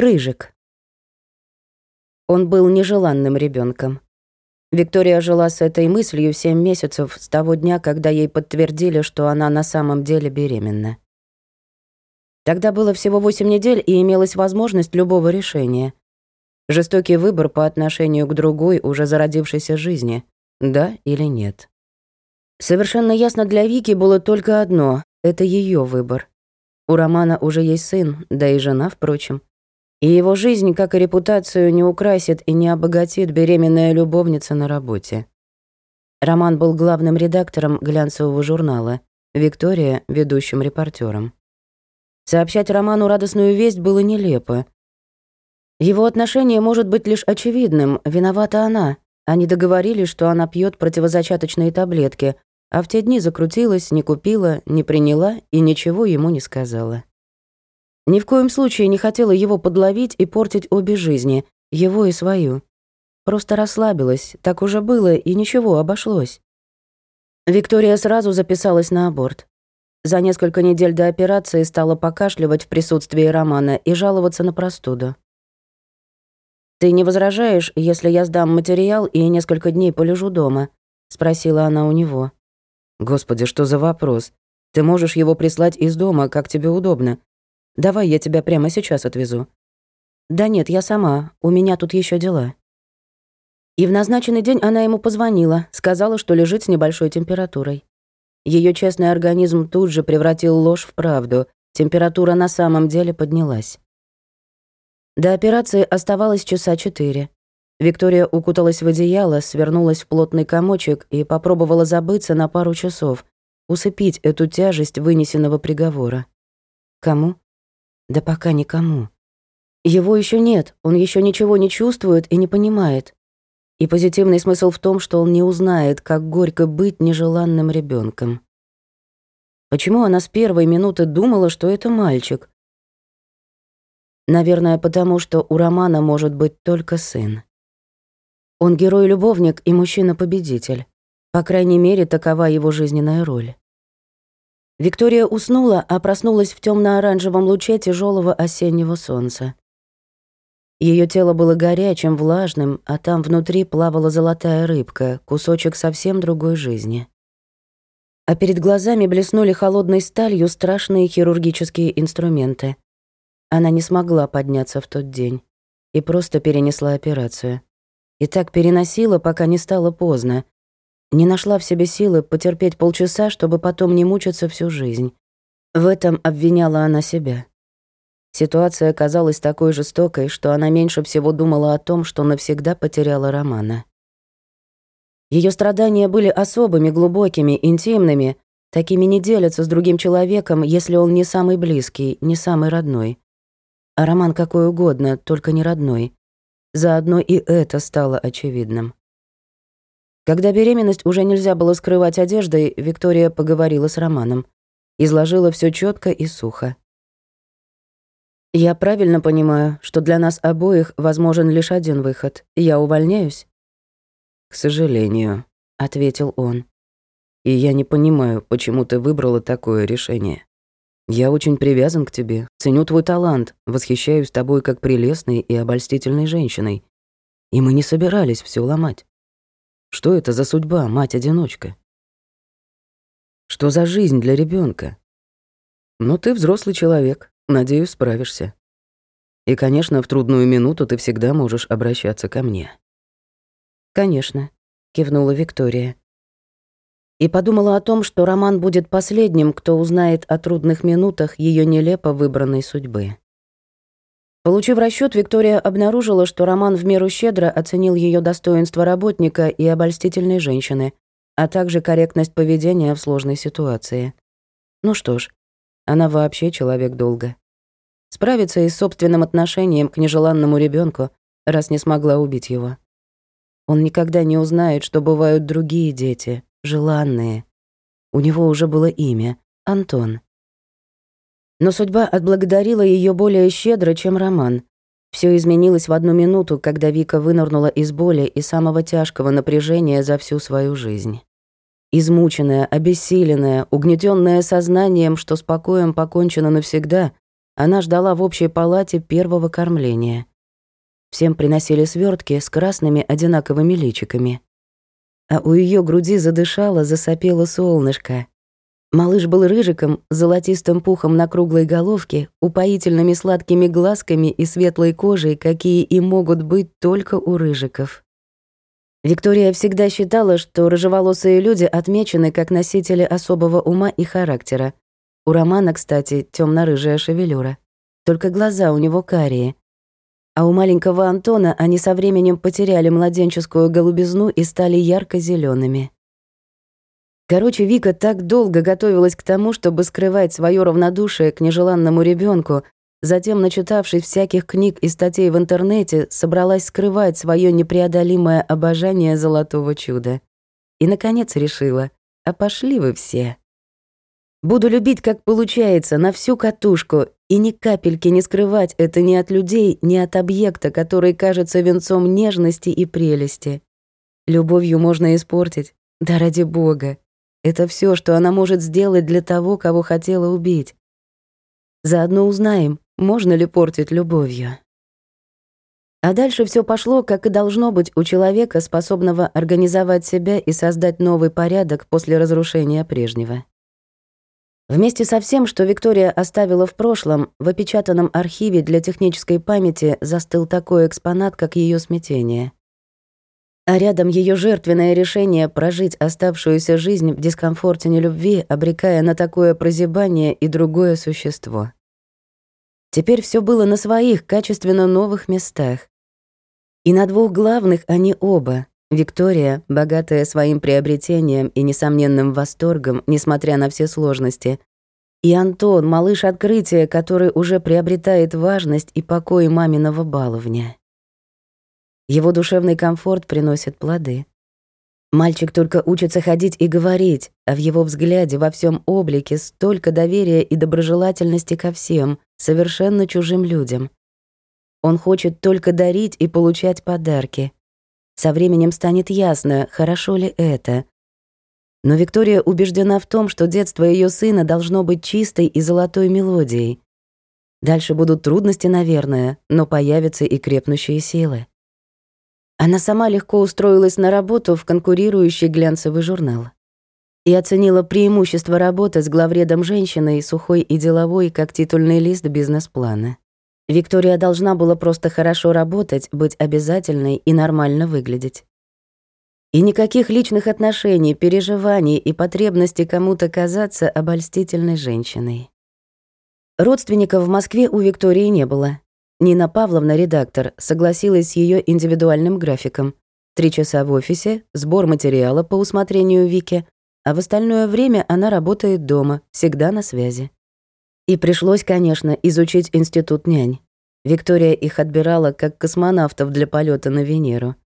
Рыжик. Он был нежеланным ребенком. Виктория жила с этой мыслью семь месяцев с того дня, когда ей подтвердили, что она на самом деле беременна. Тогда было всего восемь недель и имелась возможность любого решения. Жестокий выбор по отношению к другой, уже зародившейся жизни, да или нет. Совершенно ясно для Вики было только одно — это ее выбор. У Романа уже есть сын, да и жена, впрочем. И его жизнь, как и репутацию, не украсит и не обогатит беременная любовница на работе. Роман был главным редактором глянцевого журнала, Виктория — ведущим репортером. Сообщать Роману радостную весть было нелепо. Его отношение может быть лишь очевидным, виновата она. Они договорились, что она пьет противозачаточные таблетки, а в те дни закрутилась, не купила, не приняла и ничего ему не сказала. Ни в коем случае не хотела его подловить и портить обе жизни, его и свою. Просто расслабилась, так уже было, и ничего, обошлось. Виктория сразу записалась на аборт. За несколько недель до операции стала покашливать в присутствии Романа и жаловаться на простуду. «Ты не возражаешь, если я сдам материал и несколько дней полежу дома?» — спросила она у него. «Господи, что за вопрос? Ты можешь его прислать из дома, как тебе удобно. Давай я тебя прямо сейчас отвезу». «Да нет, я сама. У меня тут еще дела». И в назначенный день она ему позвонила, сказала, что лежит с небольшой температурой. Ее честный организм тут же превратил ложь в правду. Температура на самом деле поднялась. До операции оставалось часа четыре. Виктория укуталась в одеяло, свернулась в плотный комочек и попробовала забыться на пару часов, усыпить эту тяжесть вынесенного приговора. Кому? Да пока никому. Его еще нет, он еще ничего не чувствует и не понимает. И позитивный смысл в том, что он не узнает, как горько быть нежеланным ребенком. Почему она с первой минуты думала, что это мальчик? Наверное, потому что у Романа может быть только сын. Он герой-любовник и мужчина-победитель. По крайней мере, такова его жизненная роль. Виктория уснула, а проснулась в темно оранжевом луче тяжелого осеннего солнца. Ее тело было горячим, влажным, а там внутри плавала золотая рыбка, кусочек совсем другой жизни. А перед глазами блеснули холодной сталью страшные хирургические инструменты. Она не смогла подняться в тот день и просто перенесла операцию. И так переносила, пока не стало поздно, не нашла в себе силы потерпеть полчаса, чтобы потом не мучиться всю жизнь. В этом обвиняла она себя. Ситуация казалась такой жестокой, что она меньше всего думала о том, что навсегда потеряла Романа. Ее страдания были особыми, глубокими, интимными, такими не делятся с другим человеком, если он не самый близкий, не самый родной. А Роман какой угодно, только не родной. Заодно и это стало очевидным. Когда беременность уже нельзя было скрывать одеждой, Виктория поговорила с Романом. Изложила все четко и сухо. «Я правильно понимаю, что для нас обоих возможен лишь один выход. Я увольняюсь?» «К сожалению», — ответил он. «И я не понимаю, почему ты выбрала такое решение. Я очень привязан к тебе, ценю твой талант, восхищаюсь тобой как прелестной и обольстительной женщиной. И мы не собирались все ломать. Что это за судьба, мать-одиночка? Что за жизнь для ребенка? Ну, ты взрослый человек, надеюсь, справишься. И, конечно, в трудную минуту ты всегда можешь обращаться ко мне. Конечно, кивнула Виктория. И подумала о том, что Роман будет последним, кто узнает о трудных минутах ее нелепо выбранной судьбы. Получив расчет, Виктория обнаружила, что Роман в меру щедро оценил ее достоинство работника и обольстительной женщины, а также корректность поведения в сложной ситуации. Ну что ж, она вообще человек долго. Справиться и с собственным отношением к нежеланному ребенку, раз не смогла убить его. Он никогда не узнает, что бывают другие дети, желанные. У него уже было имя — Антон. Но судьба отблагодарила ее более щедро, чем Роман. Все изменилось в одну минуту, когда Вика вынырнула из боли и самого тяжкого напряжения за всю свою жизнь. Измученная, обессиленная, угнетенная сознанием, что с покоем покончено навсегда, она ждала в общей палате первого кормления. Всем приносили свертки с красными одинаковыми личиками. А у ее груди задышало, засопело солнышко. Малыш был рыжиком, золотистым пухом на круглой головке, упоительными сладкими глазками и светлой кожей, какие и могут быть только у рыжиков. Виктория всегда считала, что рыжеволосые люди отмечены как носители особого ума и характера. У Романа, кстати, темно рыжая шевелюра. Только глаза у него карие. А у маленького Антона они со временем потеряли младенческую голубизну и стали ярко зелеными. Короче, Вика так долго готовилась к тому, чтобы скрывать свое равнодушие к нежеланному ребенку, Затем, начитавшись всяких книг и статей в интернете, собралась скрывать свое непреодолимое обожание золотого чуда. И, наконец, решила, а пошли вы все. Буду любить, как получается, на всю катушку, и ни капельки не скрывать это ни от людей, ни от объекта, который кажется венцом нежности и прелести. Любовью можно испортить, да ради бога. Это все, что она может сделать для того, кого хотела убить. Заодно узнаем, можно ли портить любовью. А дальше все пошло, как и должно быть у человека, способного организовать себя и создать новый порядок после разрушения прежнего. Вместе со всем, что Виктория оставила в прошлом, в опечатанном архиве для технической памяти застыл такой экспонат, как ее смятение. А рядом ее жертвенное решение прожить оставшуюся жизнь в дискомфорте нелюбви, обрекая на такое прозябание и другое существо. Теперь все было на своих качественно новых местах. И на двух главных они оба. Виктория, богатая своим приобретением и несомненным восторгом, несмотря на все сложности, и Антон, малыш открытия, который уже приобретает важность и покой маминого баловня. Его душевный комфорт приносит плоды. Мальчик только учится ходить и говорить, а в его взгляде, во всем облике столько доверия и доброжелательности ко всем, совершенно чужим людям. Он хочет только дарить и получать подарки. Со временем станет ясно, хорошо ли это. Но Виктория убеждена в том, что детство ее сына должно быть чистой и золотой мелодией. Дальше будут трудности, наверное, но появятся и крепнущие силы. Она сама легко устроилась на работу в конкурирующий глянцевый журнал и оценила преимущество работы с главредом женщиной, сухой и деловой, как титульный лист бизнес-плана. Виктория должна была просто хорошо работать, быть обязательной и нормально выглядеть. И никаких личных отношений, переживаний и потребности кому-то казаться обольстительной женщиной. Родственников в Москве у Виктории не было. Нина Павловна, редактор, согласилась с ее индивидуальным графиком. Три часа в офисе, сбор материала по усмотрению Вики, а в остальное время она работает дома, всегда на связи. И пришлось, конечно, изучить институт нянь. Виктория их отбирала как космонавтов для полета на Венеру.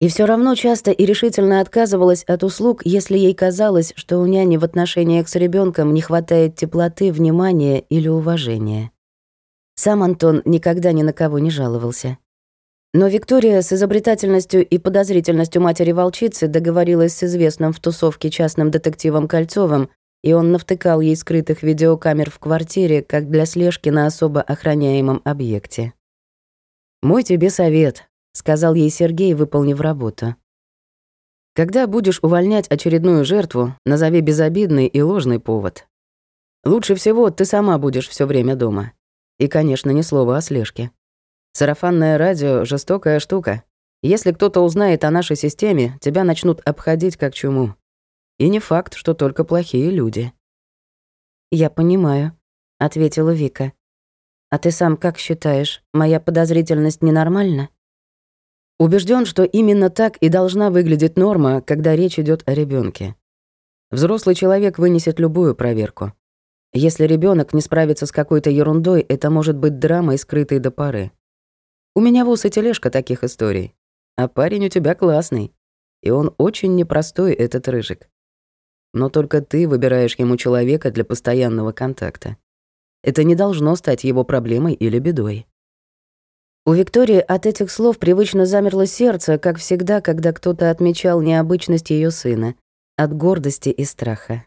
И все равно часто и решительно отказывалась от услуг, если ей казалось, что у няни в отношениях с ребенком не хватает теплоты, внимания или уважения. Сам Антон никогда ни на кого не жаловался. Но Виктория с изобретательностью и подозрительностью матери-волчицы договорилась с известным в тусовке частным детективом Кольцовым, и он навтыкал ей скрытых видеокамер в квартире, как для слежки на особо охраняемом объекте. «Мой тебе совет», — сказал ей Сергей, выполнив работу. «Когда будешь увольнять очередную жертву, назови безобидный и ложный повод. Лучше всего ты сама будешь все время дома. И, конечно, ни слова о слежке. Сарафанное радио — жестокая штука. Если кто-то узнает о нашей системе, тебя начнут обходить как чуму. И не факт, что только плохие люди». «Я понимаю», — ответила Вика. «А ты сам как считаешь, моя подозрительность ненормальна?» Убежден, что именно так и должна выглядеть норма, когда речь идет о ребенке. Взрослый человек вынесет любую проверку. Если ребенок не справится с какой-то ерундой, это может быть драмой, скрытой до поры. У меня вуз и тележка таких историй. А парень у тебя классный. И он очень непростой, этот рыжик. Но только ты выбираешь ему человека для постоянного контакта. Это не должно стать его проблемой или бедой. У Виктории от этих слов привычно замерло сердце, как всегда, когда кто-то отмечал необычность ее сына, от гордости и страха.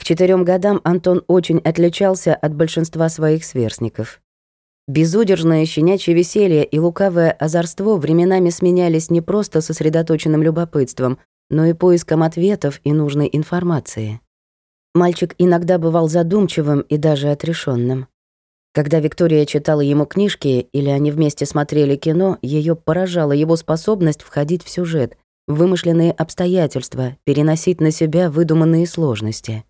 К четырем годам Антон очень отличался от большинства своих сверстников. Безудержное щенячье веселье и лукавое озорство временами сменялись не просто сосредоточенным любопытством, но и поиском ответов и нужной информации. Мальчик иногда бывал задумчивым и даже отрешенным. Когда Виктория читала ему книжки или они вместе смотрели кино, ее поражала его способность входить в сюжет, вымышленные обстоятельства, переносить на себя выдуманные сложности.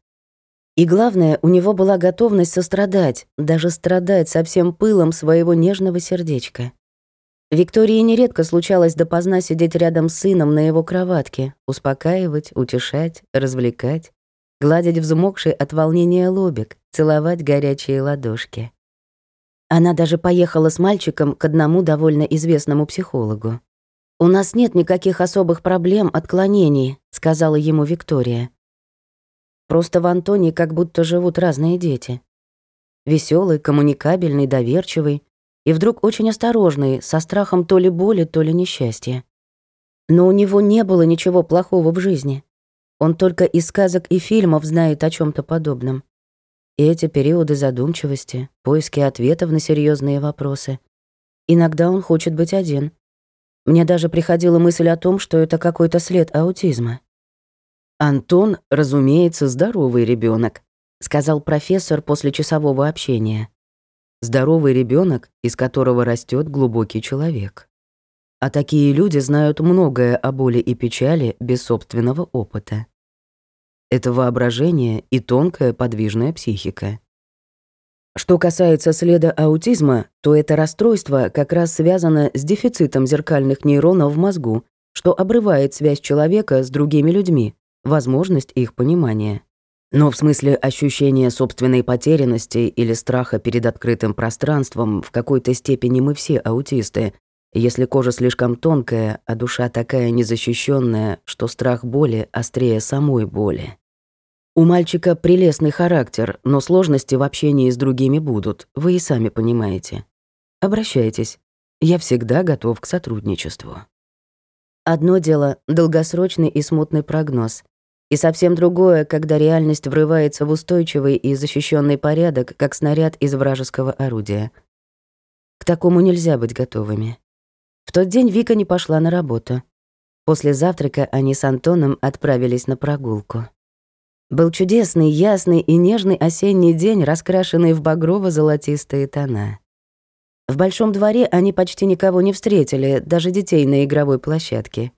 И главное, у него была готовность сострадать, даже страдать со всем пылом своего нежного сердечка. Виктории нередко случалось допоздна сидеть рядом с сыном на его кроватке, успокаивать, утешать, развлекать гладить взмокший от волнения лобик, целовать горячие ладошки. Она даже поехала с мальчиком к одному довольно известному психологу. «У нас нет никаких особых проблем, отклонений», — сказала ему Виктория. «Просто в Антоне как будто живут разные дети. Веселый, коммуникабельный, доверчивый и вдруг очень осторожный, со страхом то ли боли, то ли несчастья. Но у него не было ничего плохого в жизни. Он только из сказок и фильмов знает о чем то подобном. И эти периоды задумчивости, поиски ответов на серьезные вопросы. Иногда он хочет быть один. Мне даже приходила мысль о том, что это какой-то след аутизма. «Антон, разумеется, здоровый ребенок, сказал профессор после часового общения. Здоровый ребенок, из которого растет глубокий человек. А такие люди знают многое о боли и печали без собственного опыта. Это воображение и тонкая подвижная психика. Что касается следа аутизма, то это расстройство как раз связано с дефицитом зеркальных нейронов в мозгу, что обрывает связь человека с другими людьми, возможность их понимания. Но в смысле ощущения собственной потерянности или страха перед открытым пространством в какой-то степени мы все аутисты, если кожа слишком тонкая, а душа такая незащищенная, что страх боли острее самой боли. У мальчика прелестный характер, но сложности в общении с другими будут, вы и сами понимаете. Обращайтесь. Я всегда готов к сотрудничеству. Одно дело — долгосрочный и смутный прогноз. И совсем другое, когда реальность врывается в устойчивый и защищенный порядок, как снаряд из вражеского орудия. К такому нельзя быть готовыми. В тот день Вика не пошла на работу. После завтрака они с Антоном отправились на прогулку. Был чудесный, ясный и нежный осенний день, раскрашенный в багрово-золотистые тона. В большом дворе они почти никого не встретили, даже детей на игровой площадке.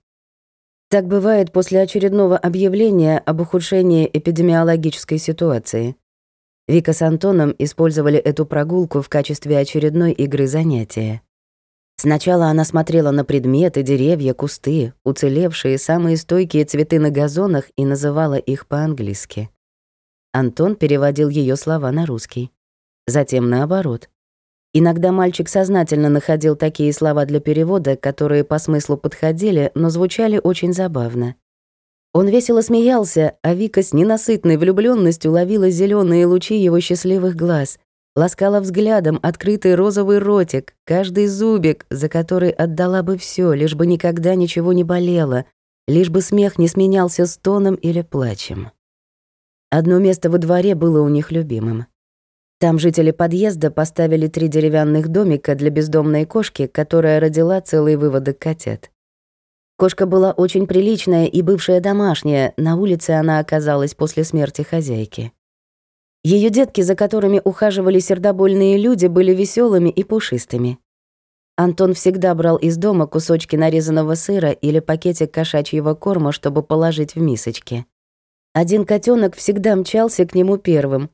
Так бывает после очередного объявления об ухудшении эпидемиологической ситуации. Вика с Антоном использовали эту прогулку в качестве очередной игры занятия. Сначала она смотрела на предметы, деревья, кусты, уцелевшие самые стойкие цветы на газонах и называла их по-английски. Антон переводил ее слова на русский. Затем наоборот. Иногда мальчик сознательно находил такие слова для перевода, которые по смыслу подходили, но звучали очень забавно. Он весело смеялся, а Вика с ненасытной влюбленностью ловила зеленые лучи его счастливых глаз, ласкала взглядом открытый розовый ротик, каждый зубик, за который отдала бы все, лишь бы никогда ничего не болело, лишь бы смех не сменялся стоном или плачем. Одно место во дворе было у них любимым. Там жители подъезда поставили три деревянных домика для бездомной кошки, которая родила целый выводок котят. Кошка была очень приличная и бывшая домашняя, на улице она оказалась после смерти хозяйки. Ее детки, за которыми ухаживали сердобольные люди, были веселыми и пушистыми. Антон всегда брал из дома кусочки нарезанного сыра или пакетик кошачьего корма, чтобы положить в мисочки. Один котенок всегда мчался к нему первым.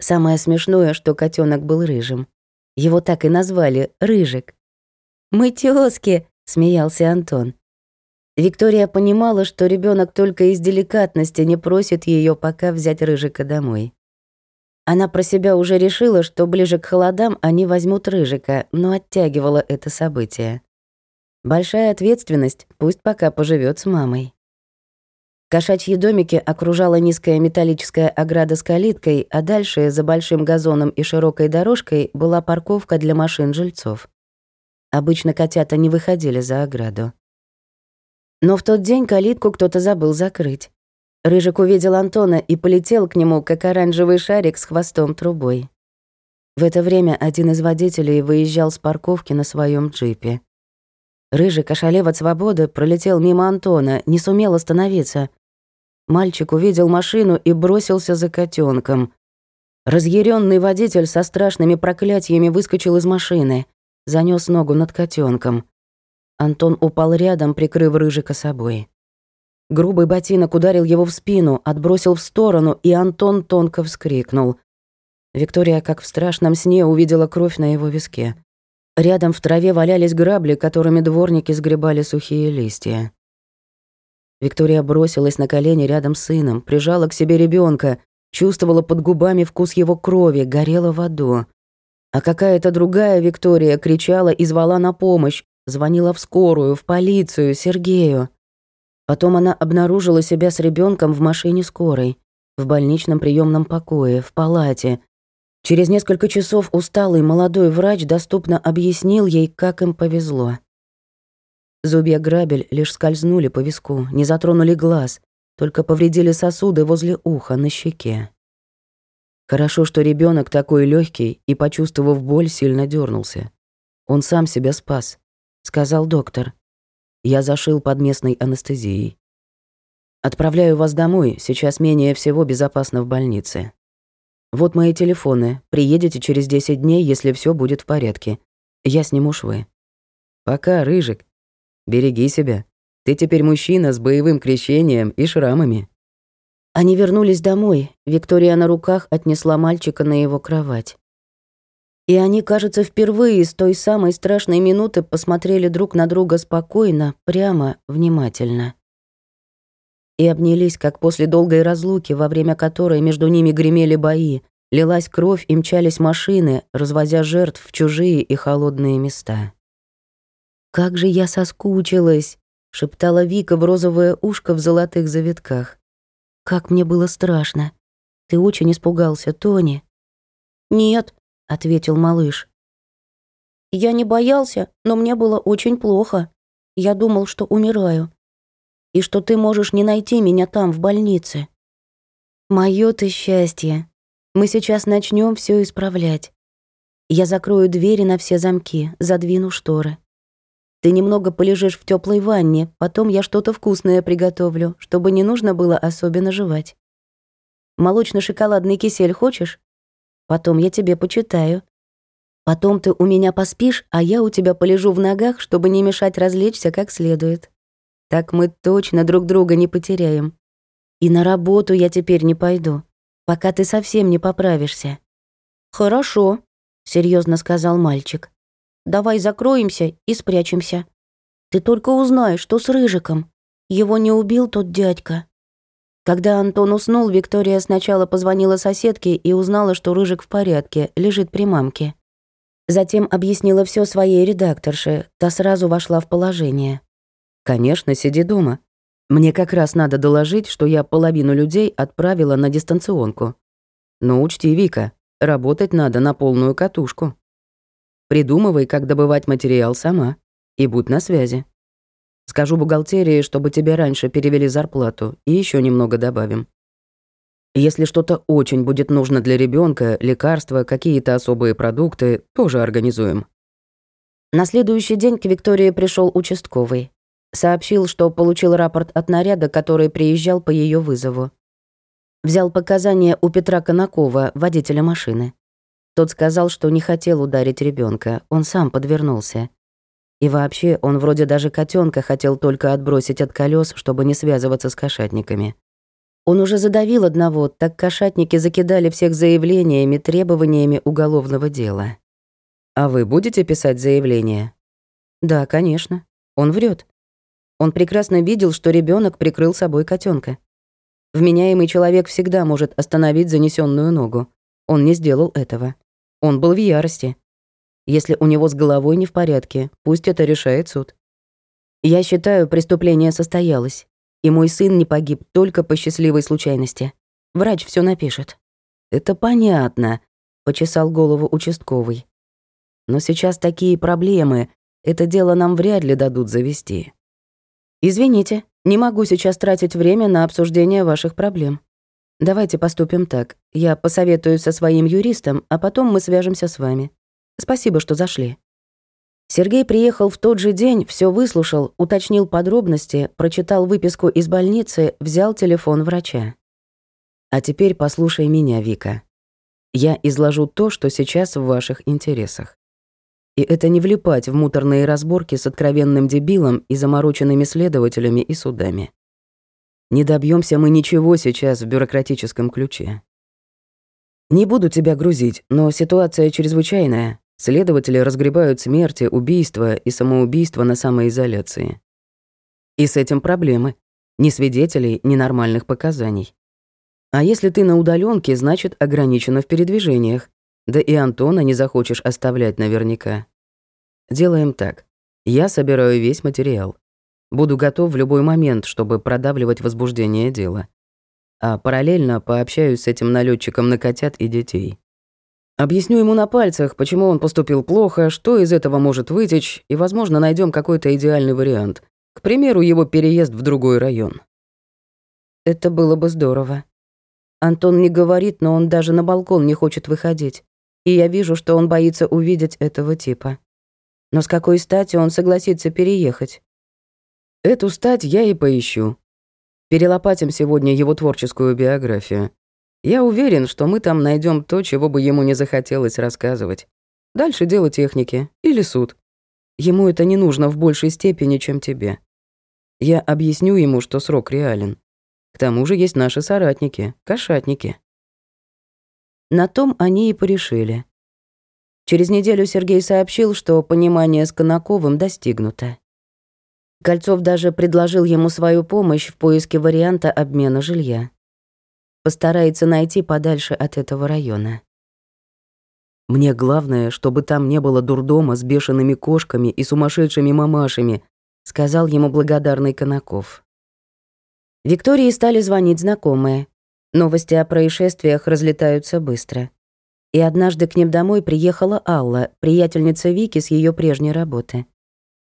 Самое смешное, что котенок был рыжим. Его так и назвали — Рыжик. «Мы тёзки!» — смеялся Антон. Виктория понимала, что ребенок только из деликатности не просит ее пока взять Рыжика домой. Она про себя уже решила, что ближе к холодам они возьмут Рыжика, но оттягивала это событие. Большая ответственность, пусть пока поживет с мамой. Кошачьи домики окружала низкая металлическая ограда с калиткой, а дальше, за большим газоном и широкой дорожкой, была парковка для машин жильцов. Обычно котята не выходили за ограду. Но в тот день калитку кто-то забыл закрыть. Рыжик увидел Антона и полетел к нему, как оранжевый шарик с хвостом трубой. В это время один из водителей выезжал с парковки на своем джипе. Рыжик, ошалев от свободы, пролетел мимо Антона, не сумел остановиться. Мальчик увидел машину и бросился за котенком. Разъяренный водитель со страшными проклятиями выскочил из машины, занёс ногу над котенком. Антон упал рядом, прикрыв Рыжика собой. Грубый ботинок ударил его в спину, отбросил в сторону, и Антон тонко вскрикнул. Виктория, как в страшном сне, увидела кровь на его виске. Рядом в траве валялись грабли, которыми дворники сгребали сухие листья. Виктория бросилась на колени рядом с сыном, прижала к себе ребенка, чувствовала под губами вкус его крови, горела в аду. А какая-то другая Виктория кричала и звала на помощь, звонила в скорую, в полицию, Сергею. Потом она обнаружила себя с ребенком в машине скорой, в больничном приемном покое, в палате. Через несколько часов усталый молодой врач доступно объяснил ей, как им повезло. Зубья грабель лишь скользнули по виску, не затронули глаз, только повредили сосуды возле уха на щеке. Хорошо, что ребенок такой легкий и, почувствовав боль, сильно дернулся. Он сам себя спас, сказал доктор. Я зашил под местной анестезией. Отправляю вас домой, сейчас менее всего безопасно в больнице. Вот мои телефоны. Приедете через 10 дней, если все будет в порядке. Я сниму швы. Пока, Рыжик. Береги себя. Ты теперь мужчина с боевым крещением и шрамами. Они вернулись домой. Виктория на руках отнесла мальчика на его кровать. И они, кажется, впервые с той самой страшной минуты посмотрели друг на друга спокойно, прямо, внимательно. И обнялись, как после долгой разлуки, во время которой между ними гремели бои, лилась кровь и мчались машины, развозя жертв в чужие и холодные места. «Как же я соскучилась!» — шептала Вика в розовое ушко в золотых завитках. «Как мне было страшно! Ты очень испугался, Тони?» «Нет», ответил малыш. Я не боялся, но мне было очень плохо. Я думал, что умираю. И что ты можешь не найти меня там, в больнице. Моё ты счастье. Мы сейчас начнем все исправлять. Я закрою двери на все замки, задвину шторы. Ты немного полежишь в теплой ванне, потом я что-то вкусное приготовлю, чтобы не нужно было особенно жевать. Молочно-шоколадный кисель хочешь? Потом я тебе почитаю. Потом ты у меня поспишь, а я у тебя полежу в ногах, чтобы не мешать развлечься как следует. Так мы точно друг друга не потеряем. И на работу я теперь не пойду, пока ты совсем не поправишься». «Хорошо», — серьезно сказал мальчик. «Давай закроемся и спрячемся. Ты только узнай, что с Рыжиком. Его не убил тот дядька». Когда Антон уснул, Виктория сначала позвонила соседке и узнала, что Рыжик в порядке, лежит при мамке. Затем объяснила все своей редакторше, та сразу вошла в положение. «Конечно, сиди дома. Мне как раз надо доложить, что я половину людей отправила на дистанционку. Но учти, Вика, работать надо на полную катушку. Придумывай, как добывать материал сама, и будь на связи. Скажу бухгалтерии, чтобы тебе раньше перевели зарплату, и еще немного добавим. Если что-то очень будет нужно для ребенка, лекарства, какие-то особые продукты, тоже организуем. На следующий день к Виктории пришел участковый. Сообщил, что получил рапорт от наряда, который приезжал по ее вызову. Взял показания у Петра Конакова, водителя машины. Тот сказал, что не хотел ударить ребенка, он сам подвернулся. И вообще, он вроде даже котенка хотел только отбросить от колес, чтобы не связываться с кошатниками. Он уже задавил одного, так кошатники закидали всех заявлениями, требованиями уголовного дела. «А вы будете писать заявление?» «Да, конечно. Он врет. Он прекрасно видел, что ребенок прикрыл собой котенка. Вменяемый человек всегда может остановить занесенную ногу. Он не сделал этого. Он был в ярости. Если у него с головой не в порядке, пусть это решает суд. Я считаю, преступление состоялось, и мой сын не погиб только по счастливой случайности. Врач все напишет. Это понятно, почесал голову участковый. Но сейчас такие проблемы, это дело нам вряд ли дадут завести. Извините, не могу сейчас тратить время на обсуждение ваших проблем. Давайте поступим так. Я посоветуюсь со своим юристом, а потом мы свяжемся с вами. Спасибо, что зашли. Сергей приехал в тот же день, все выслушал, уточнил подробности, прочитал выписку из больницы, взял телефон врача. А теперь послушай меня, Вика. Я изложу то, что сейчас в ваших интересах. И это не влипать в муторные разборки с откровенным дебилом и замороченными следователями и судами. Не добьемся мы ничего сейчас в бюрократическом ключе. Не буду тебя грузить, но ситуация чрезвычайная. Следователи разгребают смерти, убийства и самоубийства на самоизоляции. И с этим проблемы. Ни свидетелей, ни нормальных показаний. А если ты на удаленке, значит, ограничено в передвижениях. Да и Антона не захочешь оставлять наверняка. Делаем так. Я собираю весь материал. Буду готов в любой момент, чтобы продавливать возбуждение дела. А параллельно пообщаюсь с этим налетчиком на котят и детей. Объясню ему на пальцах, почему он поступил плохо, что из этого может вытечь, и, возможно, найдем какой-то идеальный вариант. К примеру, его переезд в другой район. Это было бы здорово. Антон не говорит, но он даже на балкон не хочет выходить. И я вижу, что он боится увидеть этого типа. Но с какой стати он согласится переехать? Эту стать я и поищу. Перелопатим сегодня его творческую биографию. Я уверен, что мы там найдем то, чего бы ему не захотелось рассказывать. Дальше дело техники или суд. Ему это не нужно в большей степени, чем тебе. Я объясню ему, что срок реален. К тому же есть наши соратники, кошатники. На том они и порешили. Через неделю Сергей сообщил, что понимание с Конаковым достигнуто. Кольцов даже предложил ему свою помощь в поиске варианта обмена жилья. Постарается найти подальше от этого района. Мне главное, чтобы там не было дурдома с бешеными кошками и сумасшедшими мамашами, сказал ему благодарный Конаков. Виктории стали звонить знакомые. Новости о происшествиях разлетаются быстро. И однажды к ним домой приехала Алла, приятельница Вики с ее прежней работы.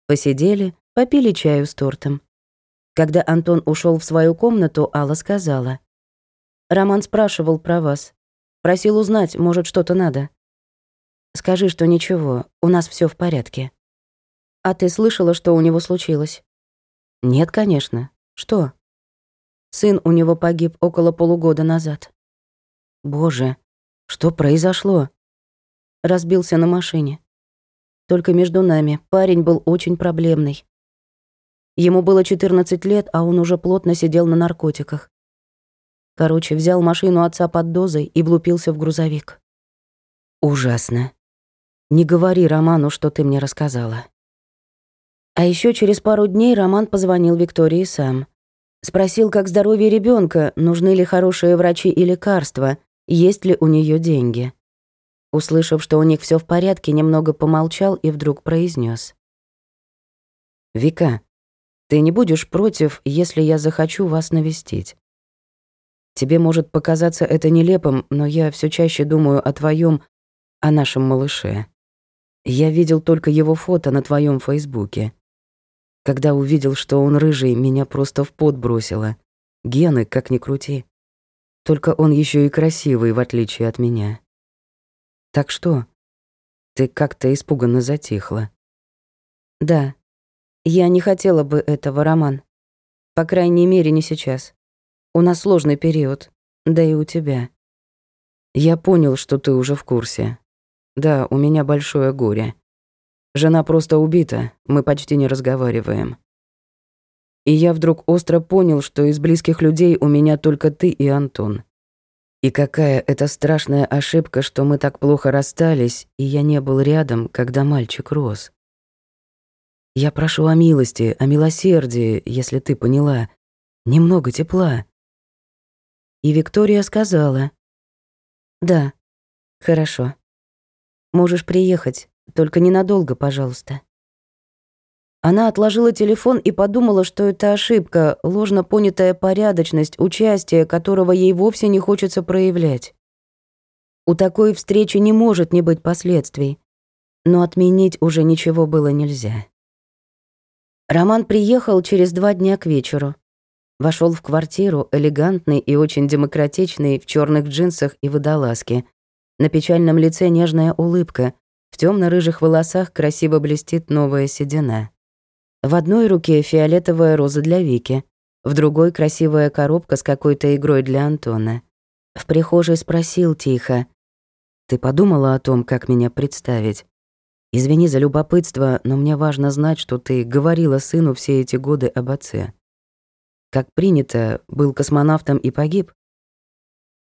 Посидели, попили чаю с тортом. Когда Антон ушел в свою комнату, Алла сказала. «Роман спрашивал про вас. Просил узнать, может, что-то надо. Скажи, что ничего, у нас все в порядке. А ты слышала, что у него случилось?» «Нет, конечно. Что?» Сын у него погиб около полугода назад. Боже, что произошло? Разбился на машине. Только между нами парень был очень проблемный. Ему было 14 лет, а он уже плотно сидел на наркотиках. Короче, взял машину отца под дозой и влупился в грузовик. Ужасно. Не говори Роману, что ты мне рассказала. А еще через пару дней Роман позвонил Виктории сам. Спросил, как здоровье ребенка, нужны ли хорошие врачи и лекарства, есть ли у нее деньги. Услышав, что у них все в порядке, немного помолчал и вдруг произнес: «Вика, ты не будешь против, если я захочу вас навестить? Тебе может показаться это нелепым, но я все чаще думаю о твоем, о нашем малыше. Я видел только его фото на твоем Фейсбуке. Когда увидел, что он рыжий, меня просто в пот бросило. Гены, как ни крути. Только он еще и красивый, в отличие от меня. Так что? Ты как-то испуганно затихла. Да. Я не хотела бы этого, Роман. По крайней мере, не сейчас. У нас сложный период. Да и у тебя. Я понял, что ты уже в курсе. Да, у меня большое горе. Жена просто убита, мы почти не разговариваем. И я вдруг остро понял, что из близких людей у меня только ты и Антон. И какая это страшная ошибка, что мы так плохо расстались, и я не был рядом, когда мальчик рос. Я прошу о милости, о милосердии, если ты поняла. Немного тепла. И Виктория сказала. «Да, хорошо. Можешь приехать, только ненадолго, пожалуйста». Она отложила телефон и подумала, что это ошибка, ложно понятая порядочность, участие, которого ей вовсе не хочется проявлять. У такой встречи не может не быть последствий, но отменить уже ничего было нельзя. Роман приехал через два дня к вечеру. Вошел в квартиру, элегантный и очень демократичный, в черных джинсах и водолазке. На печальном лице нежная улыбка, в темно рыжих волосах красиво блестит новая седина. В одной руке фиолетовая роза для Вики, в другой красивая коробка с какой-то игрой для Антона. В прихожей спросил тихо. «Ты подумала о том, как меня представить? Извини за любопытство, но мне важно знать, что ты говорила сыну все эти годы об отце. Как принято, был космонавтом и погиб?»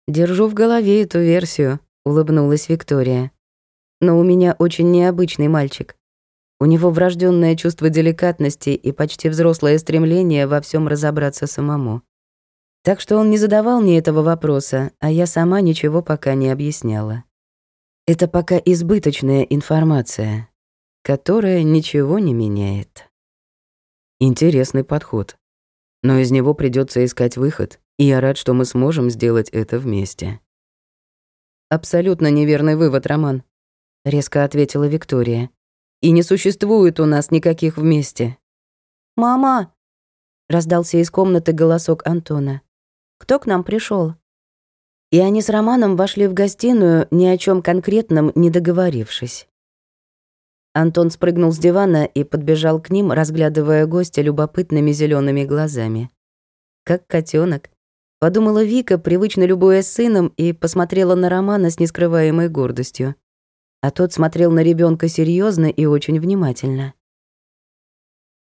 «Держу в голове эту версию», — улыбнулась Виктория. «Но у меня очень необычный мальчик. У него врожденное чувство деликатности и почти взрослое стремление во всем разобраться самому. Так что он не задавал мне этого вопроса, а я сама ничего пока не объясняла. Это пока избыточная информация, которая ничего не меняет. Интересный подход. Но из него придется искать выход, и я рад, что мы сможем сделать это вместе. Абсолютно неверный вывод, Роман, резко ответила Виктория. И не существует у нас никаких вместе. Мама, раздался из комнаты голосок Антона. Кто к нам пришел? И они с Романом вошли в гостиную, ни о чем конкретном не договорившись. Антон спрыгнул с дивана и подбежал к ним, разглядывая гостя любопытными зелеными глазами. Как котенок, подумала Вика, привычно любуясь сыном, и посмотрела на Романа с нескрываемой гордостью. А тот смотрел на ребенка серьезно и очень внимательно.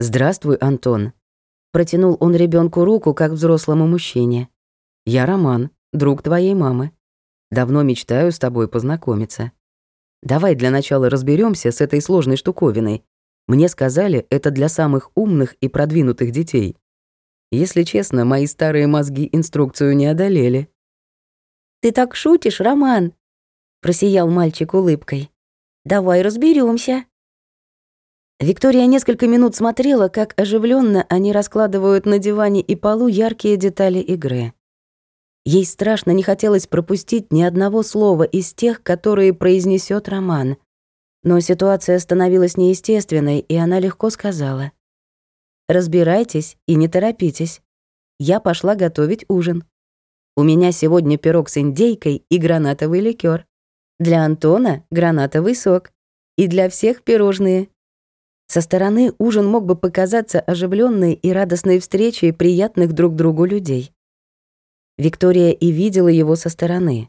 «Здравствуй, Антон», — протянул он ребенку руку, как взрослому мужчине. Я Роман, друг твоей мамы. Давно мечтаю с тобой познакомиться. Давай для начала разберемся с этой сложной штуковиной. Мне сказали, это для самых умных и продвинутых детей. Если честно, мои старые мозги инструкцию не одолели. «Ты так шутишь, Роман?» — просиял мальчик улыбкой. «Давай разберемся. Виктория несколько минут смотрела, как оживленно они раскладывают на диване и полу яркие детали игры. Ей страшно не хотелось пропустить ни одного слова из тех, которые произнесет Роман. Но ситуация становилась неестественной, и она легко сказала. «Разбирайтесь и не торопитесь. Я пошла готовить ужин. У меня сегодня пирог с индейкой и гранатовый ликер. Для Антона — гранатовый сок. И для всех пирожные. Со стороны ужин мог бы показаться оживленной и радостной встречей приятных друг другу людей. Виктория и видела его со стороны.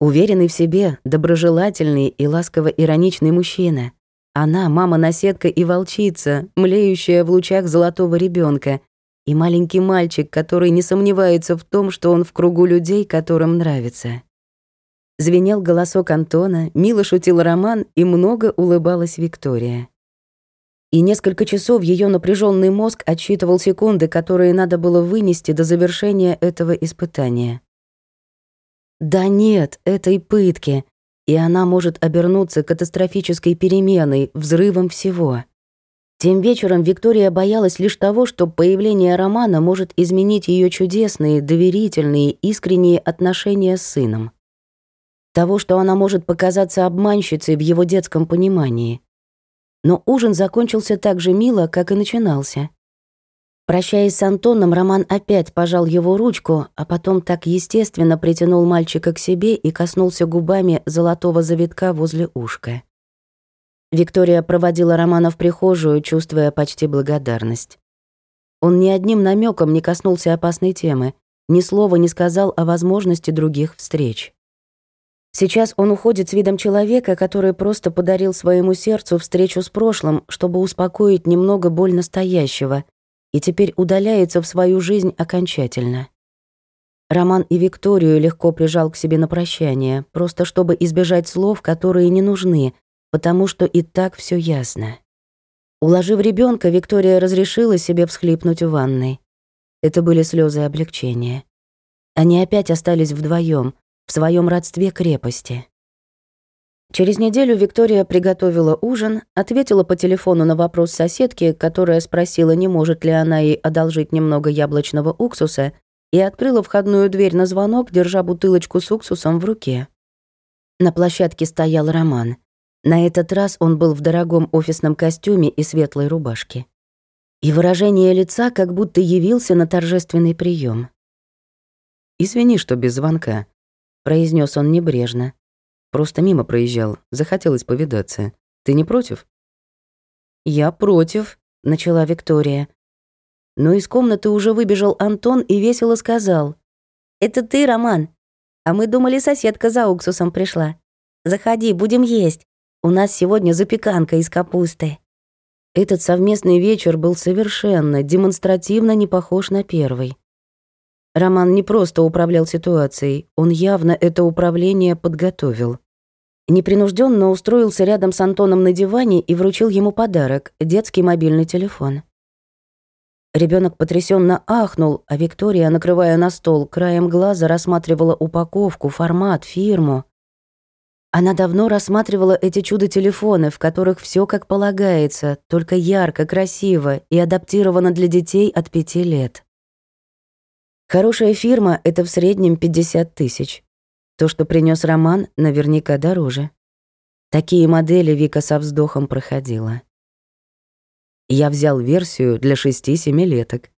Уверенный в себе, доброжелательный и ласково-ироничный мужчина. Она — мама-наседка и волчица, млеющая в лучах золотого ребенка, и маленький мальчик, который не сомневается в том, что он в кругу людей, которым нравится. Звенел голосок Антона, мило шутил Роман, и много улыбалась Виктория и несколько часов ее напряженный мозг отсчитывал секунды, которые надо было вынести до завершения этого испытания. Да нет, этой пытки, и она может обернуться катастрофической переменой, взрывом всего. Тем вечером Виктория боялась лишь того, что появление Романа может изменить ее чудесные, доверительные, искренние отношения с сыном. Того, что она может показаться обманщицей в его детском понимании — но ужин закончился так же мило, как и начинался. Прощаясь с Антоном, Роман опять пожал его ручку, а потом так естественно притянул мальчика к себе и коснулся губами золотого завитка возле ушка. Виктория проводила Романа в прихожую, чувствуя почти благодарность. Он ни одним намеком не коснулся опасной темы, ни слова не сказал о возможности других встреч. Сейчас он уходит с видом человека, который просто подарил своему сердцу встречу с прошлым, чтобы успокоить немного боль настоящего, и теперь удаляется в свою жизнь окончательно. Роман и Викторию легко прижал к себе на прощание, просто чтобы избежать слов, которые не нужны, потому что и так все ясно. Уложив ребенка, Виктория разрешила себе всхлипнуть в ванной. Это были слезы облегчения. Они опять остались вдвоем, в своем родстве крепости. Через неделю Виктория приготовила ужин, ответила по телефону на вопрос соседки, которая спросила, не может ли она ей одолжить немного яблочного уксуса, и открыла входную дверь на звонок, держа бутылочку с уксусом в руке. На площадке стоял Роман. На этот раз он был в дорогом офисном костюме и светлой рубашке. И выражение лица как будто явился на торжественный прием. «Извини, что без звонка», — произнес он небрежно. «Просто мимо проезжал, захотелось повидаться. Ты не против?» «Я против», — начала Виктория. Но из комнаты уже выбежал Антон и весело сказал. «Это ты, Роман? А мы думали, соседка за уксусом пришла. Заходи, будем есть. У нас сегодня запеканка из капусты». Этот совместный вечер был совершенно, демонстративно не похож на первый. Роман не просто управлял ситуацией, он явно это управление подготовил. Непринужденно устроился рядом с Антоном на диване и вручил ему подарок — детский мобильный телефон. Ребенок потрясенно ахнул, а Виктория, накрывая на стол, краем глаза рассматривала упаковку, формат, фирму. Она давно рассматривала эти чудо-телефоны, в которых все как полагается, только ярко, красиво и адаптировано для детей от пяти лет. Хорошая фирма — это в среднем 50 тысяч. То, что принес Роман, наверняка дороже. Такие модели Вика со вздохом проходила. Я взял версию для шести-семилеток.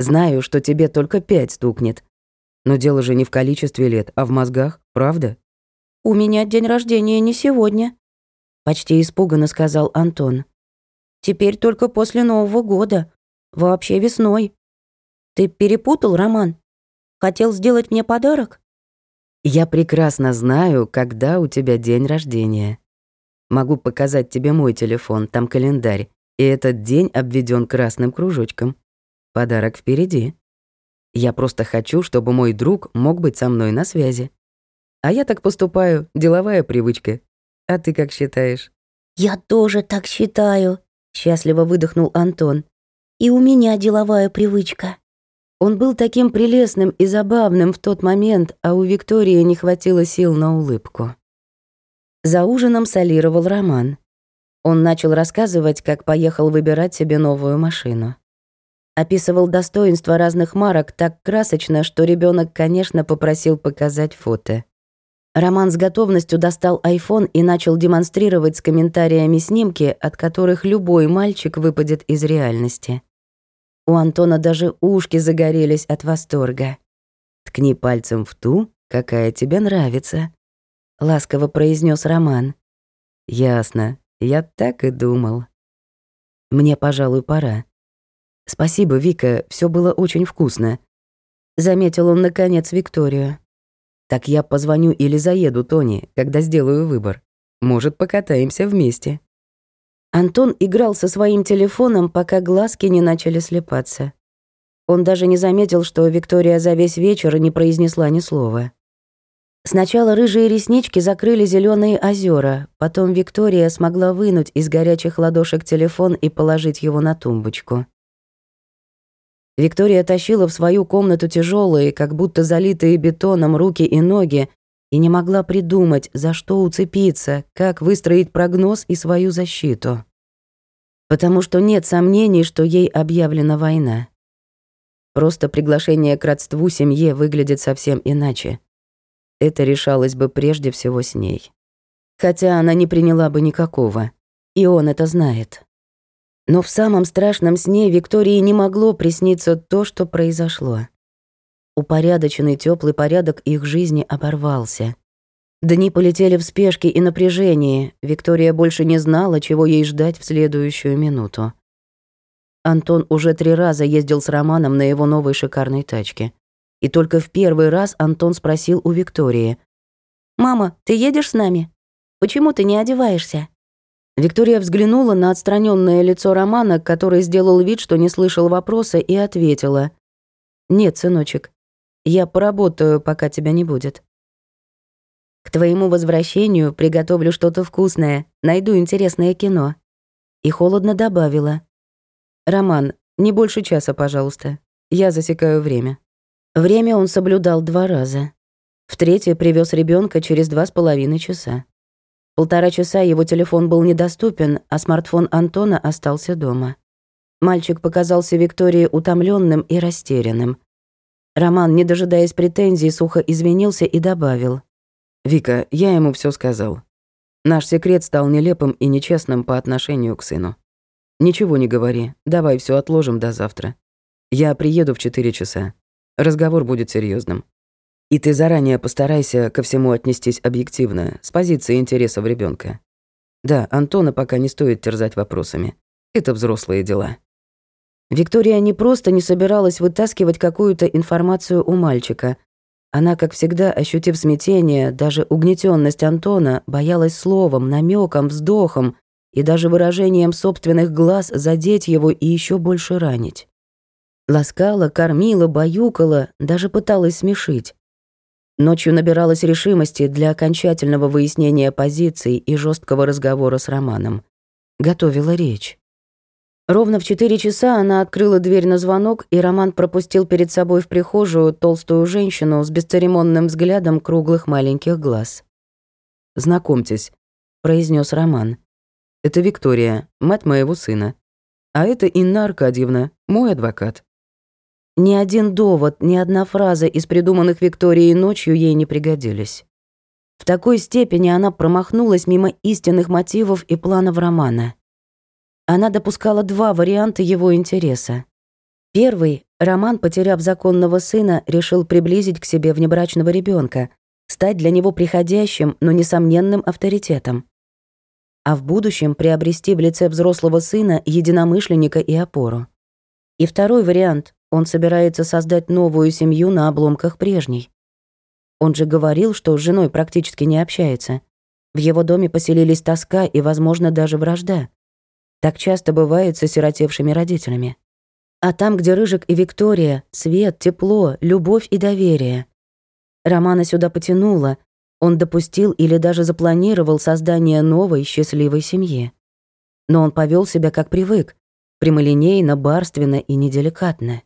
Знаю, что тебе только пять стукнет. Но дело же не в количестве лет, а в мозгах, правда? «У меня день рождения не сегодня», — почти испуганно сказал Антон. «Теперь только после Нового года. Вообще весной. Ты перепутал, Роман? Хотел сделать мне подарок?» «Я прекрасно знаю, когда у тебя день рождения. Могу показать тебе мой телефон, там календарь и этот день обведен красным кружочком. Подарок впереди. Я просто хочу, чтобы мой друг мог быть со мной на связи. А я так поступаю, деловая привычка. А ты как считаешь? Я тоже так считаю, счастливо выдохнул Антон. И у меня деловая привычка. Он был таким прелестным и забавным в тот момент, а у Виктории не хватило сил на улыбку. За ужином солировал Роман. Он начал рассказывать, как поехал выбирать себе новую машину. Описывал достоинства разных марок так красочно, что ребенок, конечно, попросил показать фото. Роман с готовностью достал iPhone и начал демонстрировать с комментариями снимки, от которых любой мальчик выпадет из реальности. У Антона даже ушки загорелись от восторга. «Ткни пальцем в ту, какая тебе нравится», — ласково произнес Роман. «Ясно. Я так и думал. Мне, пожалуй, пора. Спасибо, Вика, все было очень вкусно. Заметил он, наконец, Викторию. Так я позвоню или заеду Тони, когда сделаю выбор. Может, покатаемся вместе. Антон играл со своим телефоном, пока глазки не начали слепаться. Он даже не заметил, что Виктория за весь вечер не произнесла ни слова. Сначала рыжие реснички закрыли зеленые озера, потом Виктория смогла вынуть из горячих ладошек телефон и положить его на тумбочку. Виктория тащила в свою комнату тяжелые, как будто залитые бетоном руки и ноги, и не могла придумать, за что уцепиться, как выстроить прогноз и свою защиту. Потому что нет сомнений, что ей объявлена война. Просто приглашение к родству семье выглядит совсем иначе это решалось бы прежде всего с ней. Хотя она не приняла бы никакого, и он это знает. Но в самом страшном сне Виктории не могло присниться то, что произошло. Упорядоченный теплый порядок их жизни оборвался. Дни полетели в спешке и напряжении. Виктория больше не знала, чего ей ждать в следующую минуту. Антон уже три раза ездил с Романом на его новой шикарной тачке. И только в первый раз Антон спросил у Виктории. «Мама, ты едешь с нами? Почему ты не одеваешься?» Виктория взглянула на отстраненное лицо Романа, который сделал вид, что не слышал вопроса, и ответила. «Нет, сыночек, я поработаю, пока тебя не будет. К твоему возвращению приготовлю что-то вкусное, найду интересное кино». И холодно добавила. «Роман, не больше часа, пожалуйста. Я засекаю время». Время он соблюдал два раза. В третье привез ребенка через два с половиной часа. Полтора часа его телефон был недоступен, а смартфон Антона остался дома. Мальчик показался Виктории утомленным и растерянным. Роман, не дожидаясь претензий, сухо извинился и добавил. «Вика, я ему все сказал. Наш секрет стал нелепым и нечестным по отношению к сыну. Ничего не говори, давай все отложим до завтра. Я приеду в 4 часа. Разговор будет серьезным. И ты заранее постарайся ко всему отнестись объективно, с позиции интересов ребенка. Да, Антона пока не стоит терзать вопросами. Это взрослые дела. Виктория не просто не собиралась вытаскивать какую-то информацию у мальчика. Она, как всегда, ощутив смятение, даже угнетенность Антона, боялась словом, намеком, вздохом и даже выражением собственных глаз задеть его и еще больше ранить. Ласкала, кормила, баюкала, даже пыталась смешить. Ночью набиралась решимости для окончательного выяснения позиций и жесткого разговора с Романом. Готовила речь. Ровно в четыре часа она открыла дверь на звонок, и Роман пропустил перед собой в прихожую толстую женщину с бесцеремонным взглядом круглых маленьких глаз. «Знакомьтесь», — произнес Роман. «Это Виктория, мать моего сына. А это Инна Аркадьевна, мой адвокат». Ни один довод, ни одна фраза из придуманных Викторией ночью ей не пригодились. В такой степени она промахнулась мимо истинных мотивов и планов романа. Она допускала два варианта его интереса. Первый — Роман, потеряв законного сына, решил приблизить к себе внебрачного ребенка, стать для него приходящим, но несомненным авторитетом. А в будущем приобрести в лице взрослого сына единомышленника и опору. И второй вариант он собирается создать новую семью на обломках прежней. Он же говорил, что с женой практически не общается. В его доме поселились тоска и, возможно, даже вражда. Так часто бывает с осиротевшими родителями. А там, где Рыжик и Виктория, свет, тепло, любовь и доверие. Романа сюда потянуло, он допустил или даже запланировал создание новой счастливой семьи. Но он повел себя как привык, прямолинейно, барственно и неделикатно.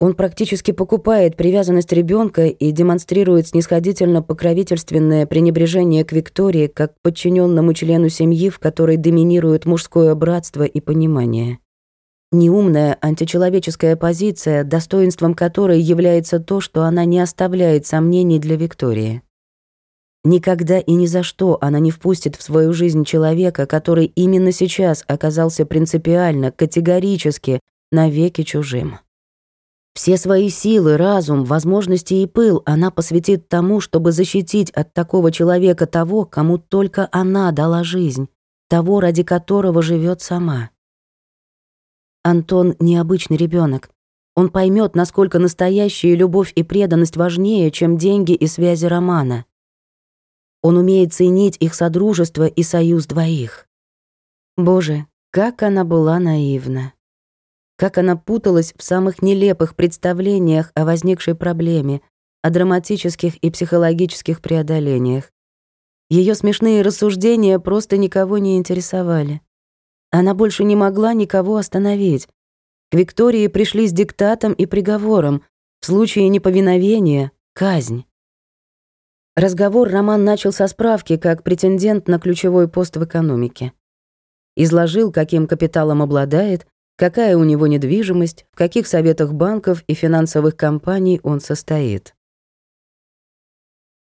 Он практически покупает привязанность ребенка и демонстрирует снисходительно покровительственное пренебрежение к Виктории как подчиненному члену семьи, в которой доминирует мужское братство и понимание. Неумная античеловеческая позиция, достоинством которой является то, что она не оставляет сомнений для Виктории. Никогда и ни за что она не впустит в свою жизнь человека, который именно сейчас оказался принципиально, категорически, навеки чужим. Все свои силы, разум, возможности и пыл она посвятит тому, чтобы защитить от такого человека того, кому только она дала жизнь, того, ради которого живет сама. Антон необычный ребенок. Он поймет, насколько настоящая любовь и преданность важнее, чем деньги и связи Романа. Он умеет ценить их содружество и союз двоих. Боже, как она была наивна как она путалась в самых нелепых представлениях о возникшей проблеме, о драматических и психологических преодолениях. Ее смешные рассуждения просто никого не интересовали. Она больше не могла никого остановить. К Виктории пришли с диктатом и приговором, в случае неповиновения — казнь. Разговор Роман начал со справки как претендент на ключевой пост в экономике. Изложил, каким капиталом обладает, какая у него недвижимость, в каких советах банков и финансовых компаний он состоит.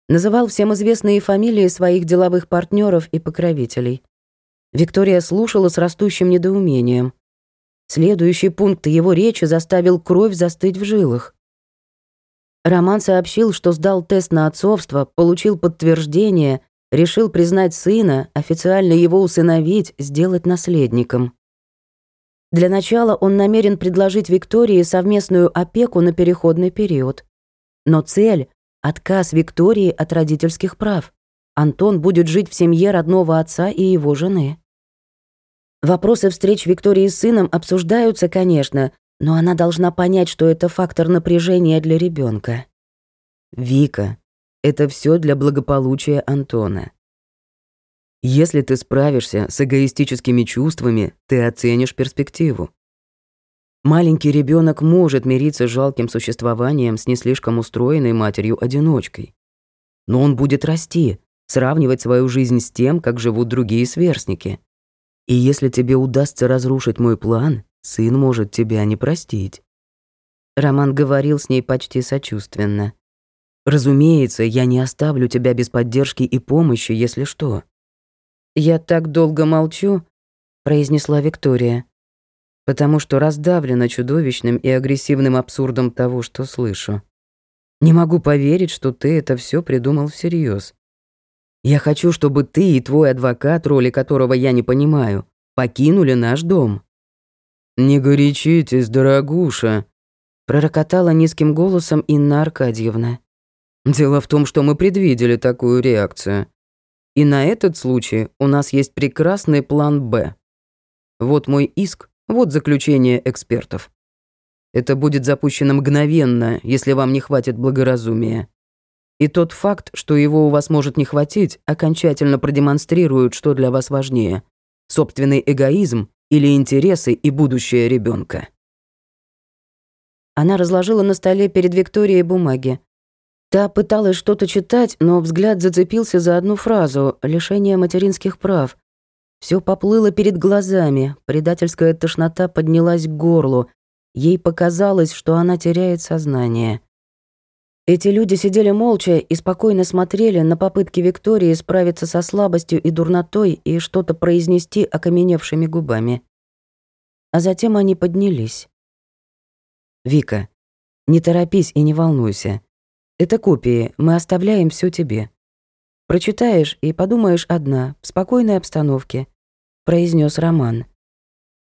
Называл всем известные фамилии своих деловых партнеров и покровителей. Виктория слушала с растущим недоумением. Следующий пункт его речи заставил кровь застыть в жилах. Роман сообщил, что сдал тест на отцовство, получил подтверждение, решил признать сына, официально его усыновить, сделать наследником. Для начала он намерен предложить Виктории совместную опеку на переходный период. Но цель — отказ Виктории от родительских прав. Антон будет жить в семье родного отца и его жены. Вопросы встреч Виктории с сыном обсуждаются, конечно, но она должна понять, что это фактор напряжения для ребенка. «Вика, это все для благополучия Антона. Если ты справишься с эгоистическими чувствами, ты оценишь перспективу. Маленький ребенок может мириться с жалким существованием с не слишком устроенной матерью-одиночкой. Но он будет расти, сравнивать свою жизнь с тем, как живут другие сверстники. И если тебе удастся разрушить мой план, сын может тебя не простить. Роман говорил с ней почти сочувственно. Разумеется, я не оставлю тебя без поддержки и помощи, если что. «Я так долго молчу», — произнесла Виктория. потому что раздавлена чудовищным и агрессивным абсурдом того, что слышу. Не могу поверить, что ты это все придумал всерьез. Я хочу, чтобы ты и твой адвокат, роли которого я не понимаю, покинули наш дом». «Не горячитесь, дорогуша», — пророкотала низким голосом Инна Аркадьевна. «Дело в том, что мы предвидели такую реакцию. И на этот случай у нас есть прекрасный план «Б». Вот мой иск, вот заключение экспертов. Это будет запущено мгновенно, если вам не хватит благоразумия. И тот факт, что его у вас может не хватить, окончательно продемонстрирует, что для вас важнее – собственный эгоизм или интересы и будущее ребенка. Она разложила на столе перед Викторией бумаги. Та пыталась что-то читать, но взгляд зацепился за одну фразу «лишение материнских прав». Все поплыло перед глазами, предательская тошнота поднялась к горлу. Ей показалось, что она теряет сознание. Эти люди сидели молча и спокойно смотрели на попытки Виктории справиться со слабостью и дурнотой и что-то произнести окаменевшими губами. А затем они поднялись. «Вика, не торопись и не волнуйся. Это копии, мы оставляем все тебе. Прочитаешь и подумаешь одна, в спокойной обстановке», — произнес Роман.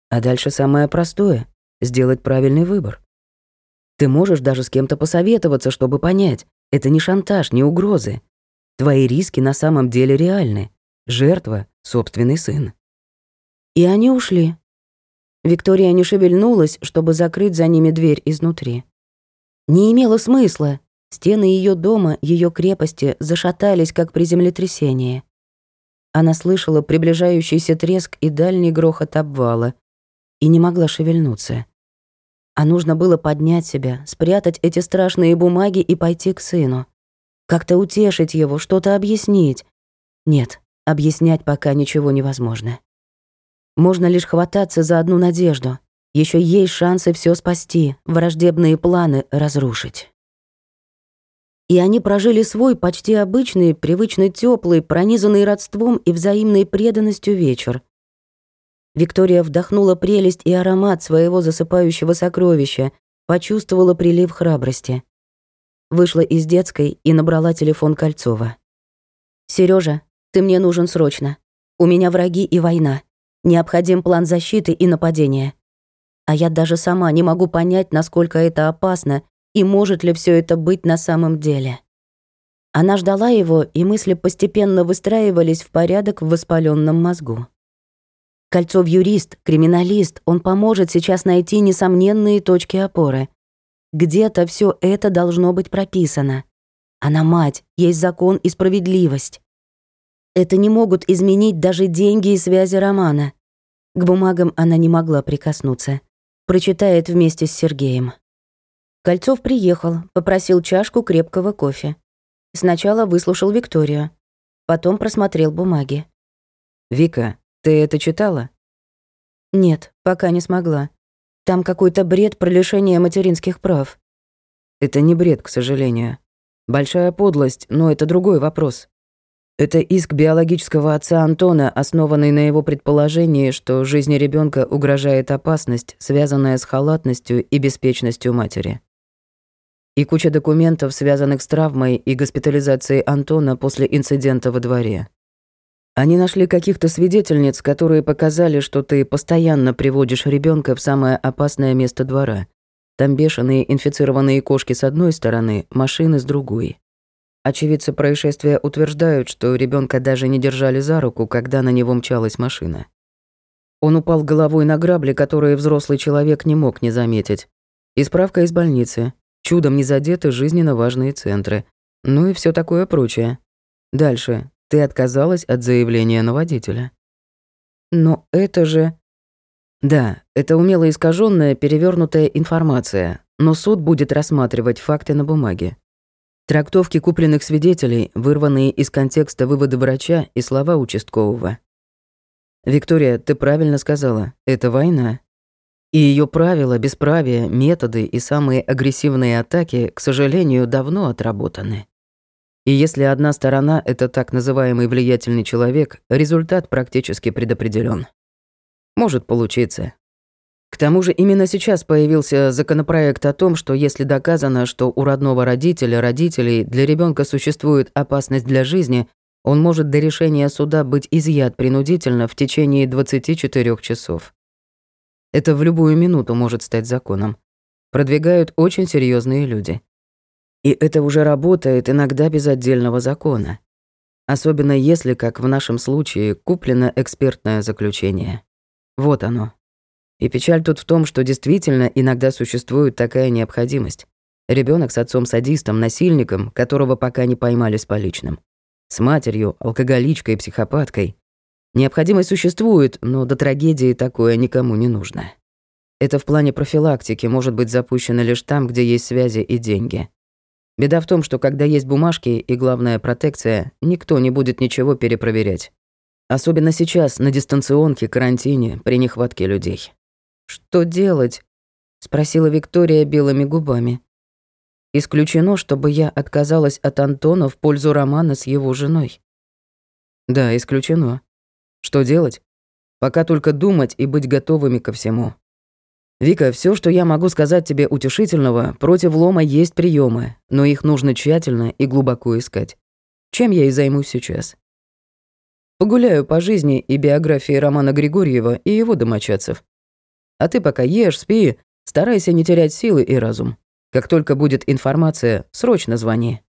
«А дальше самое простое — сделать правильный выбор. Ты можешь даже с кем-то посоветоваться, чтобы понять, это не шантаж, не угрозы. Твои риски на самом деле реальны. Жертва — собственный сын». И они ушли. Виктория не шевельнулась, чтобы закрыть за ними дверь изнутри. Не имело смысла. Стены ее дома, ее крепости зашатались, как при землетрясении. Она слышала приближающийся треск и дальний грохот обвала и не могла шевельнуться. А нужно было поднять себя, спрятать эти страшные бумаги и пойти к сыну. Как-то утешить его, что-то объяснить. Нет, объяснять пока ничего невозможно. Можно лишь хвататься за одну надежду. Еще есть шансы все спасти, враждебные планы разрушить. И они прожили свой почти обычный, привычный теплый, пронизанный родством и взаимной преданностью вечер. Виктория вдохнула прелесть и аромат своего засыпающего сокровища, почувствовала прилив храбрости. Вышла из детской и набрала телефон Кольцова. «Серёжа, ты мне нужен срочно. У меня враги и война. Необходим план защиты и нападения. А я даже сама не могу понять, насколько это опасно и может ли все это быть на самом деле». Она ждала его, и мысли постепенно выстраивались в порядок в воспаленном мозгу. Кольцов юрист, криминалист, он поможет сейчас найти несомненные точки опоры. Где-то все это должно быть прописано. Она мать, есть закон и справедливость. Это не могут изменить даже деньги и связи Романа. К бумагам она не могла прикоснуться. Прочитает вместе с Сергеем. Кольцов приехал, попросил чашку крепкого кофе. Сначала выслушал Викторию, потом просмотрел бумаги. «Вика, ты это читала? Нет, пока не смогла. Там какой-то бред про лишение материнских прав. Это не бред, к сожалению. Большая подлость, но это другой вопрос. Это иск биологического отца Антона, основанный на его предположении, что жизни ребенка угрожает опасность, связанная с халатностью и беспечностью матери. И куча документов, связанных с травмой и госпитализацией Антона после инцидента во дворе. Они нашли каких-то свидетельниц, которые показали, что ты постоянно приводишь ребенка в самое опасное место двора. Там бешеные инфицированные кошки с одной стороны, машины с другой. Очевидцы происшествия утверждают, что ребенка даже не держали за руку, когда на него мчалась машина. Он упал головой на грабли, которые взрослый человек не мог не заметить. И справка из больницы. Чудом не задеты жизненно важные центры. Ну и все такое прочее. Дальше. Ты отказалась от заявления на водителя. Но это же... Да, это умело искаженная, перевернутая информация, но суд будет рассматривать факты на бумаге. Трактовки купленных свидетелей, вырванные из контекста выводы врача и слова участкового. Виктория, ты правильно сказала, это война. И ее правила, бесправия, методы и самые агрессивные атаки, к сожалению, давно отработаны. И если одна сторона — это так называемый влиятельный человек, результат практически предопределен. Может получиться. К тому же именно сейчас появился законопроект о том, что если доказано, что у родного родителя, родителей для ребенка существует опасность для жизни, он может до решения суда быть изъят принудительно в течение 24 часов. Это в любую минуту может стать законом. Продвигают очень серьезные люди. И это уже работает иногда без отдельного закона. Особенно если, как в нашем случае, куплено экспертное заключение. Вот оно. И печаль тут в том, что действительно иногда существует такая необходимость. Ребенок с отцом-садистом, насильником, которого пока не поймали с поличным. С матерью, алкоголичкой, психопаткой. Необходимость существует, но до трагедии такое никому не нужно. Это в плане профилактики может быть запущено лишь там, где есть связи и деньги. Беда в том, что когда есть бумажки и главная протекция, никто не будет ничего перепроверять. Особенно сейчас, на дистанционке, карантине, при нехватке людей. «Что делать?» — спросила Виктория белыми губами. «Исключено, чтобы я отказалась от Антона в пользу романа с его женой». «Да, исключено. Что делать? Пока только думать и быть готовыми ко всему. Вика, все, что я могу сказать тебе утешительного, против лома есть приемы, но их нужно тщательно и глубоко искать. Чем я и займусь сейчас. Погуляю по жизни и биографии Романа Григорьева и его домочадцев. А ты пока ешь, спи, старайся не терять силы и разум. Как только будет информация, срочно звони.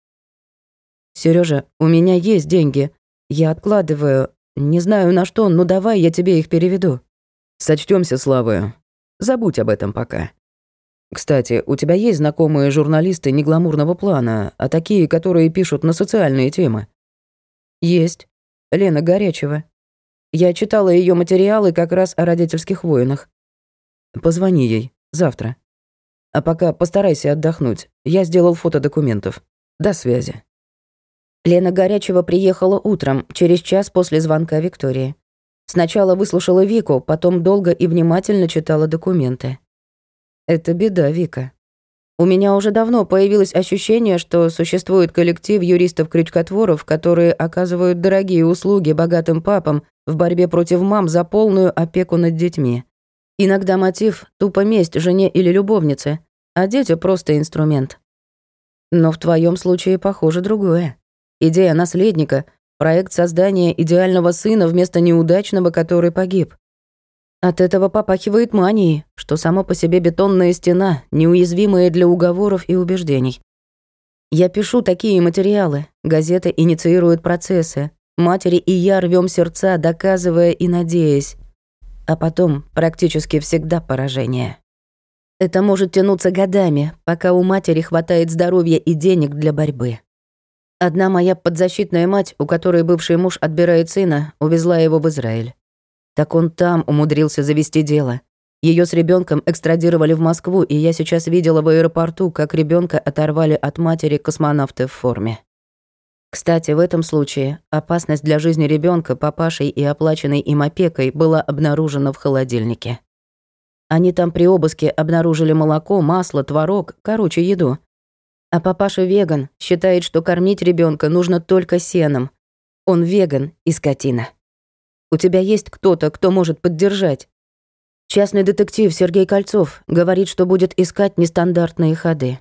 Сережа, у меня есть деньги. Я откладываю. Не знаю на что, но давай я тебе их переведу. Сочтёмся, Славы. Забудь об этом пока. Кстати, у тебя есть знакомые журналисты негламурного плана, а такие, которые пишут на социальные темы? Есть. Лена Горячева. Я читала ее материалы как раз о родительских войнах. Позвони ей. Завтра. А пока постарайся отдохнуть. Я сделал фото документов. До связи. Лена Горячева приехала утром, через час после звонка Виктории. Сначала выслушала Вику, потом долго и внимательно читала документы. Это беда, Вика. У меня уже давно появилось ощущение, что существует коллектив юристов-крючкотворов, которые оказывают дорогие услуги богатым папам в борьбе против мам за полную опеку над детьми. Иногда мотив — тупо месть жене или любовнице, а дети — просто инструмент. Но в твоем случае, похоже, другое. Идея наследника — проект создания идеального сына вместо неудачного, который погиб. От этого попахивает манией, что само по себе бетонная стена, неуязвимая для уговоров и убеждений. Я пишу такие материалы, газета инициирует процессы, матери и я рвем сердца, доказывая и надеясь а потом практически всегда поражение. Это может тянуться годами, пока у матери хватает здоровья и денег для борьбы. Одна моя подзащитная мать, у которой бывший муж отбирает сына, увезла его в Израиль. Так он там умудрился завести дело. Ее с ребенком экстрадировали в Москву, и я сейчас видела в аэропорту, как ребенка оторвали от матери космонавты в форме. Кстати, в этом случае опасность для жизни ребенка папашей и оплаченной им опекой была обнаружена в холодильнике. Они там при обыске обнаружили молоко, масло, творог, короче, еду. А папаша веган, считает, что кормить ребенка нужно только сеном. Он веган и скотина. У тебя есть кто-то, кто может поддержать? Частный детектив Сергей Кольцов говорит, что будет искать нестандартные ходы.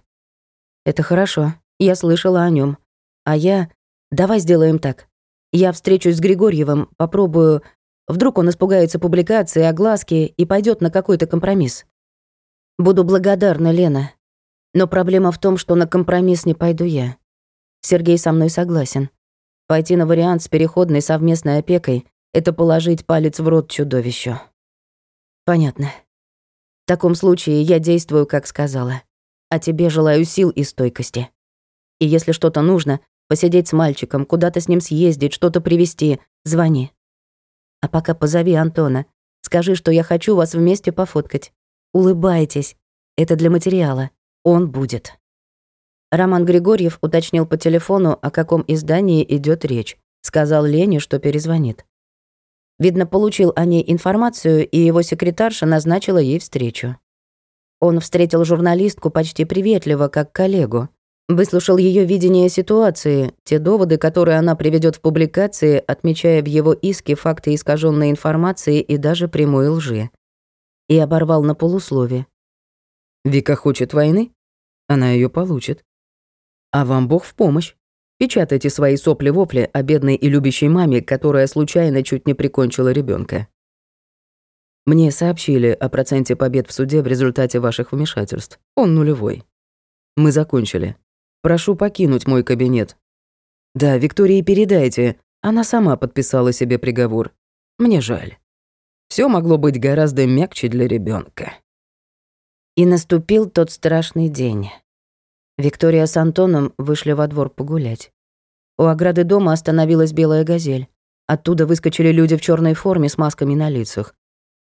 Это хорошо, я слышала о нем. А я Давай сделаем так. Я встречусь с Григорьевым, попробую... Вдруг он испугается публикации, огласки и пойдет на какой-то компромисс. Буду благодарна, Лена. Но проблема в том, что на компромисс не пойду я. Сергей со мной согласен. Пойти на вариант с переходной совместной опекой — это положить палец в рот чудовищу. Понятно. В таком случае я действую, как сказала. А тебе желаю сил и стойкости. И если что-то нужно, Посидеть с мальчиком, куда-то с ним съездить, что-то привезти. Звони. А пока позови Антона. Скажи, что я хочу вас вместе пофоткать. Улыбайтесь. Это для материала. Он будет. Роман Григорьев уточнил по телефону, о каком издании идет речь. Сказал Лене, что перезвонит. Видно, получил о ней информацию, и его секретарша назначила ей встречу. Он встретил журналистку почти приветливо, как коллегу. Выслушал ее видение ситуации, те доводы, которые она приведет в публикации, отмечая в его иске факты искаженной информации и даже прямой лжи. и оборвал на полуслове. Вика хочет войны? Она ее получит. А вам Бог в помощь. Печатайте свои сопли-вопли о бедной и любящей маме, которая случайно чуть не прикончила ребенка. Мне сообщили о проценте побед в суде в результате ваших вмешательств. Он нулевой. Мы закончили. Прошу покинуть мой кабинет. Да, Виктории передайте. Она сама подписала себе приговор. Мне жаль. Все могло быть гораздо мягче для ребенка. И наступил тот страшный день. Виктория с Антоном вышли во двор погулять. У ограды дома остановилась белая газель. Оттуда выскочили люди в черной форме с масками на лицах.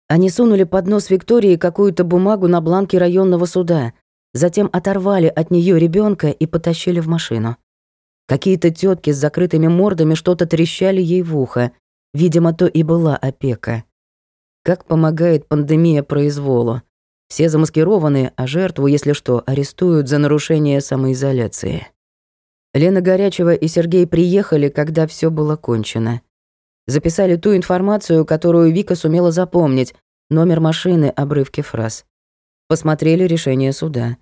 Они сунули под нос Виктории какую-то бумагу на бланке районного суда, затем оторвали от нее ребенка и потащили в машину. Какие-то тетки с закрытыми мордами что-то трещали ей в ухо. Видимо, то и была опека. Как помогает пандемия произволу. Все замаскированы, а жертву, если что, арестуют за нарушение самоизоляции. Лена Горячева и Сергей приехали, когда все было кончено. Записали ту информацию, которую Вика сумела запомнить, номер машины, обрывки фраз. Посмотрели решение суда.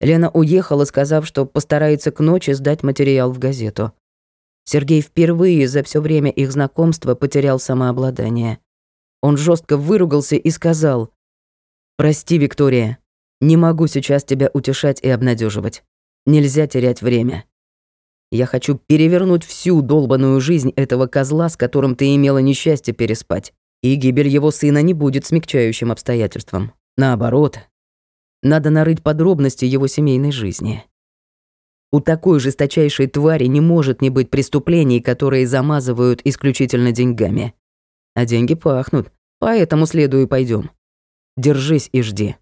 Лена уехала, сказав, что постарается к ночи сдать материал в газету. Сергей впервые за все время их знакомства потерял самообладание. Он жестко выругался и сказал, «Прости, Виктория, не могу сейчас тебя утешать и обнадеживать. Нельзя терять время. Я хочу перевернуть всю долбанную жизнь этого козла, с которым ты имела несчастье переспать. И гибель его сына не будет смягчающим обстоятельством. Наоборот, надо нарыть подробности его семейной жизни. У такой жесточайшей твари не может не быть преступлений, которые замазывают исключительно деньгами. А деньги пахнут, поэтому следуй и пойдем. Держись и жди.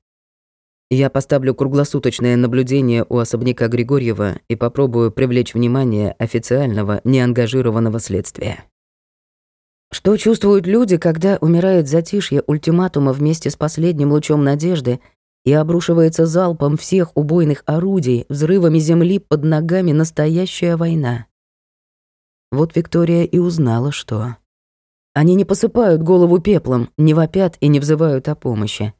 Я поставлю круглосуточное наблюдение у особняка Григорьева и попробую привлечь внимание официального, неангажированного следствия. Что чувствуют люди, когда умирает затишье ультиматума вместе с последним лучом надежды и обрушивается залпом всех убойных орудий, взрывами земли под ногами настоящая война? Вот Виктория и узнала, что... Они не посыпают голову пеплом, не вопят и не взывают о помощи.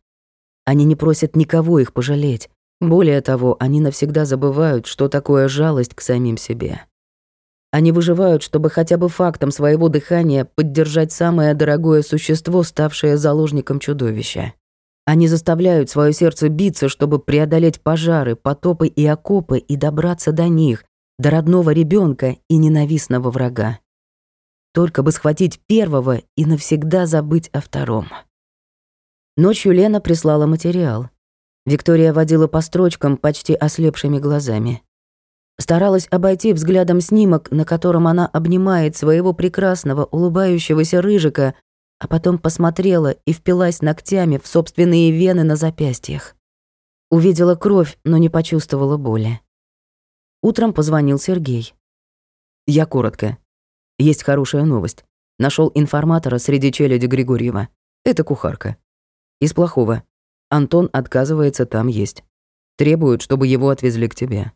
Они не просят никого их пожалеть. Более того, они навсегда забывают, что такое жалость к самим себе. Они выживают, чтобы хотя бы фактом своего дыхания поддержать самое дорогое существо, ставшее заложником чудовища. Они заставляют свое сердце биться, чтобы преодолеть пожары, потопы и окопы и добраться до них, до родного ребенка и ненавистного врага. Только бы схватить первого и навсегда забыть о втором. Ночью Лена прислала материал. Виктория водила по строчкам почти ослепшими глазами. Старалась обойти взглядом снимок, на котором она обнимает своего прекрасного, улыбающегося рыжика, а потом посмотрела и впилась ногтями в собственные вены на запястьях. Увидела кровь, но не почувствовала боли. Утром позвонил Сергей. «Я коротко. Есть хорошая новость. Нашел информатора среди челяди Григорьева. Это кухарка. Из плохого. Антон отказывается там есть. Требует, чтобы его отвезли к тебе.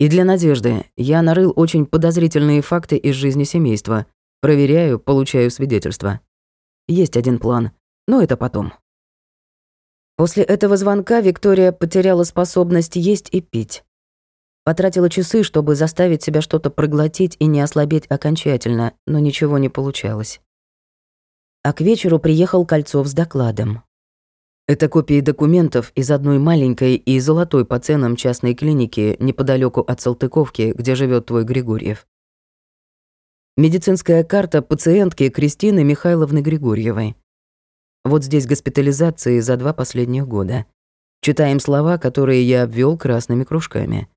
И для Надежды я нарыл очень подозрительные факты из жизни семейства. Проверяю, получаю свидетельства. Есть один план, но это потом. После этого звонка Виктория потеряла способность есть и пить. Потратила часы, чтобы заставить себя что-то проглотить и не ослабеть окончательно, но ничего не получалось. А к вечеру приехал Кольцов с докладом. Это копии документов из одной маленькой и золотой по ценам частной клиники неподалеку от Салтыковки, где живет твой Григорьев. Медицинская карта пациентки Кристины Михайловны Григорьевой. Вот здесь госпитализации за два последних года. Читаем слова, которые я обвел красными кружками.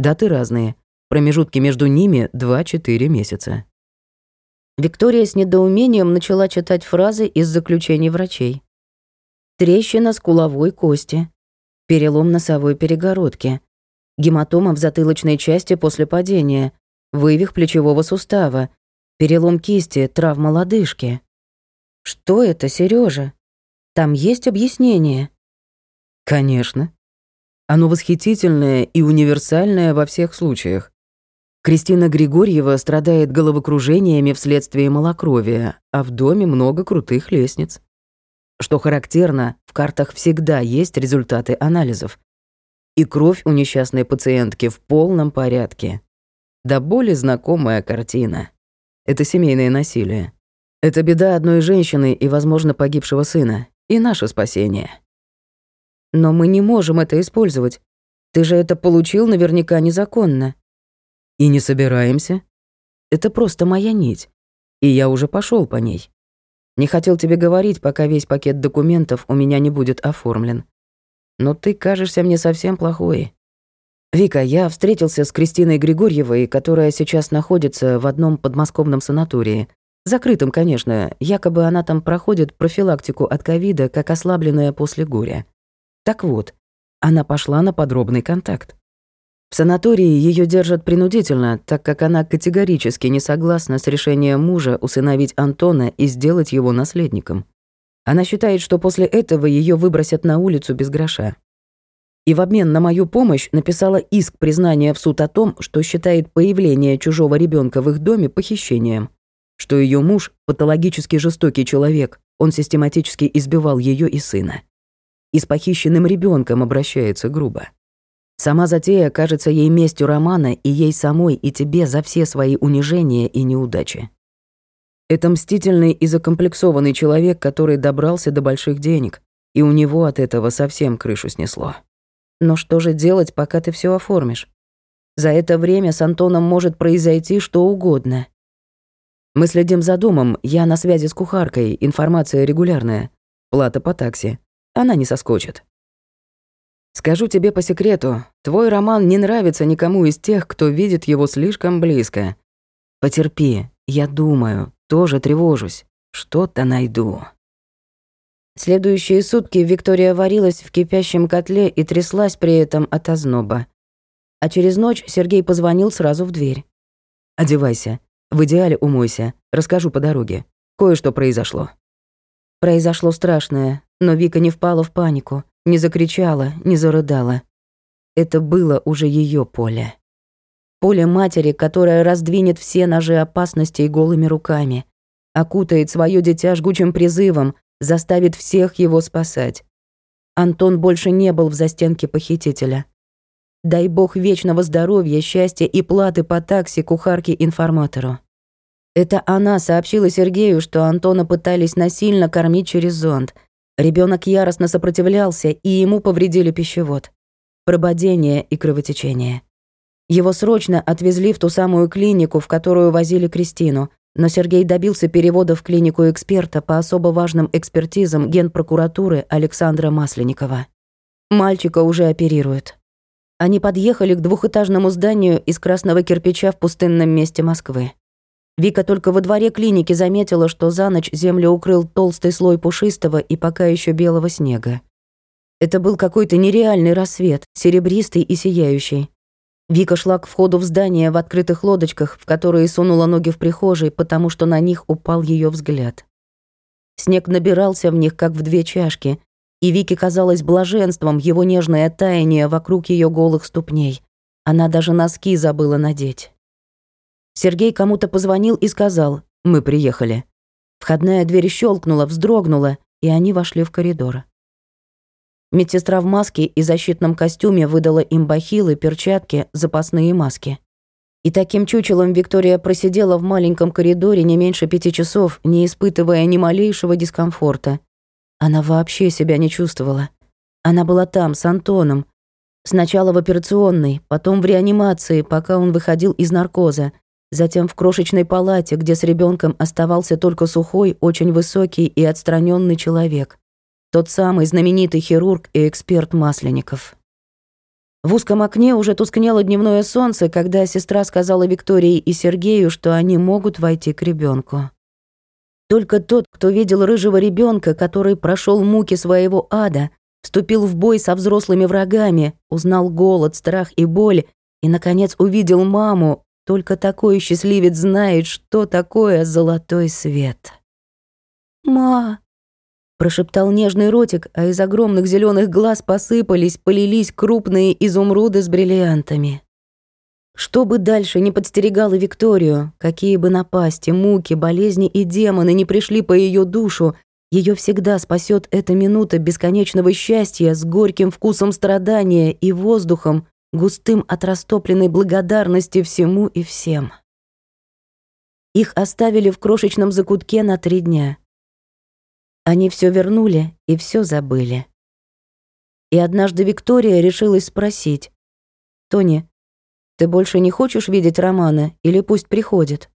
Даты разные. Промежутки между ними 2-4 месяца. Виктория с недоумением начала читать фразы из заключений врачей. Трещина скуловой кости, перелом носовой перегородки, гематома в затылочной части после падения, вывих плечевого сустава, перелом кисти, травма лодыжки. Что это, Сережа? Там есть объяснение? Конечно. Оно восхитительное и универсальное во всех случаях. Кристина Григорьева страдает головокружениями вследствие малокровия, а в доме много крутых лестниц. Что характерно, в картах всегда есть результаты анализов. И кровь у несчастной пациентки в полном порядке. Да более знакомая картина. Это семейное насилие. Это беда одной женщины и, возможно, погибшего сына. И наше спасение. Но мы не можем это использовать. Ты же это получил наверняка незаконно. И не собираемся. Это просто моя нить. И я уже пошел по ней. Не хотел тебе говорить, пока весь пакет документов у меня не будет оформлен. Но ты кажешься мне совсем плохой. Вика, я встретился с Кристиной Григорьевой, которая сейчас находится в одном подмосковном санатории. Закрытым, конечно, якобы она там проходит профилактику от ковида, как ослабленная после горя. Так вот, она пошла на подробный контакт. В санатории ее держат принудительно, так как она категорически не согласна с решением мужа усыновить Антона и сделать его наследником. Она считает, что после этого ее выбросят на улицу без гроша. И в обмен на мою помощь написала иск признания в суд о том, что считает появление чужого ребенка в их доме похищением, что ее муж патологически жестокий человек, он систематически избивал ее и сына. И с похищенным ребенком обращается грубо. Сама затея кажется ей местью Романа и ей самой, и тебе за все свои унижения и неудачи. Это мстительный и закомплексованный человек, который добрался до больших денег, и у него от этого совсем крышу снесло. Но что же делать, пока ты все оформишь? За это время с Антоном может произойти что угодно. Мы следим за домом, я на связи с кухаркой, информация регулярная. Плата по такси. Она не соскочит. Скажу тебе по секрету, твой роман не нравится никому из тех, кто видит его слишком близко. Потерпи, я думаю, тоже тревожусь. Что-то найду. Следующие сутки Виктория варилась в кипящем котле и тряслась при этом от озноба. А через ночь Сергей позвонил сразу в дверь. «Одевайся. В идеале умойся. Расскажу по дороге. Кое-что произошло». Произошло страшное, но Вика не впала в панику. Не закричала, не зарыдала. Это было уже ее поле. Поле матери, которая раздвинет все ножи опасности голыми руками, окутает свое дитя жгучим призывом, заставит всех его спасать. Антон больше не был в застенке похитителя. Дай бог вечного здоровья, счастья и платы по такси кухарке-информатору. Это она сообщила Сергею, что Антона пытались насильно кормить через зонд – Ребенок яростно сопротивлялся, и ему повредили пищевод. Прободение и кровотечение. Его срочно отвезли в ту самую клинику, в которую возили Кристину, но Сергей добился перевода в клинику эксперта по особо важным экспертизам генпрокуратуры Александра Масленникова. Мальчика уже оперируют. Они подъехали к двухэтажному зданию из красного кирпича в пустынном месте Москвы. Вика только во дворе клиники заметила, что за ночь землю укрыл толстый слой пушистого и пока еще белого снега. Это был какой-то нереальный рассвет, серебристый и сияющий. Вика шла к входу в здание в открытых лодочках, в которые сунула ноги в прихожей, потому что на них упал ее взгляд. Снег набирался в них, как в две чашки, и Вике казалось блаженством его нежное таяние вокруг ее голых ступней. Она даже носки забыла надеть. Сергей кому-то позвонил и сказал «Мы приехали». Входная дверь щелкнула, вздрогнула, и они вошли в коридор. Медсестра в маске и защитном костюме выдала им бахилы, перчатки, запасные маски. И таким чучелом Виктория просидела в маленьком коридоре не меньше пяти часов, не испытывая ни малейшего дискомфорта. Она вообще себя не чувствовала. Она была там, с Антоном. Сначала в операционной, потом в реанимации, пока он выходил из наркоза, Затем в крошечной палате, где с ребенком оставался только сухой, очень высокий и отстраненный человек. Тот самый знаменитый хирург и эксперт Масленников. В узком окне уже тускнело дневное солнце, когда сестра сказала Виктории и Сергею, что они могут войти к ребенку. Только тот, кто видел рыжего ребенка, который прошел муки своего ада, вступил в бой со взрослыми врагами, узнал голод, страх и боль и, наконец, увидел маму, только такой счастливец знает, что такое золотой свет. «Ма!» — прошептал нежный ротик, а из огромных зеленых глаз посыпались, полились крупные изумруды с бриллиантами. Что бы дальше не подстерегало Викторию, какие бы напасти, муки, болезни и демоны не пришли по ее душу, Ее всегда спасет эта минута бесконечного счастья с горьким вкусом страдания и воздухом, густым от растопленной благодарности всему и всем. Их оставили в крошечном закутке на три дня. Они все вернули и все забыли. И однажды Виктория решилась спросить. «Тони, ты больше не хочешь видеть Романа или пусть приходит?»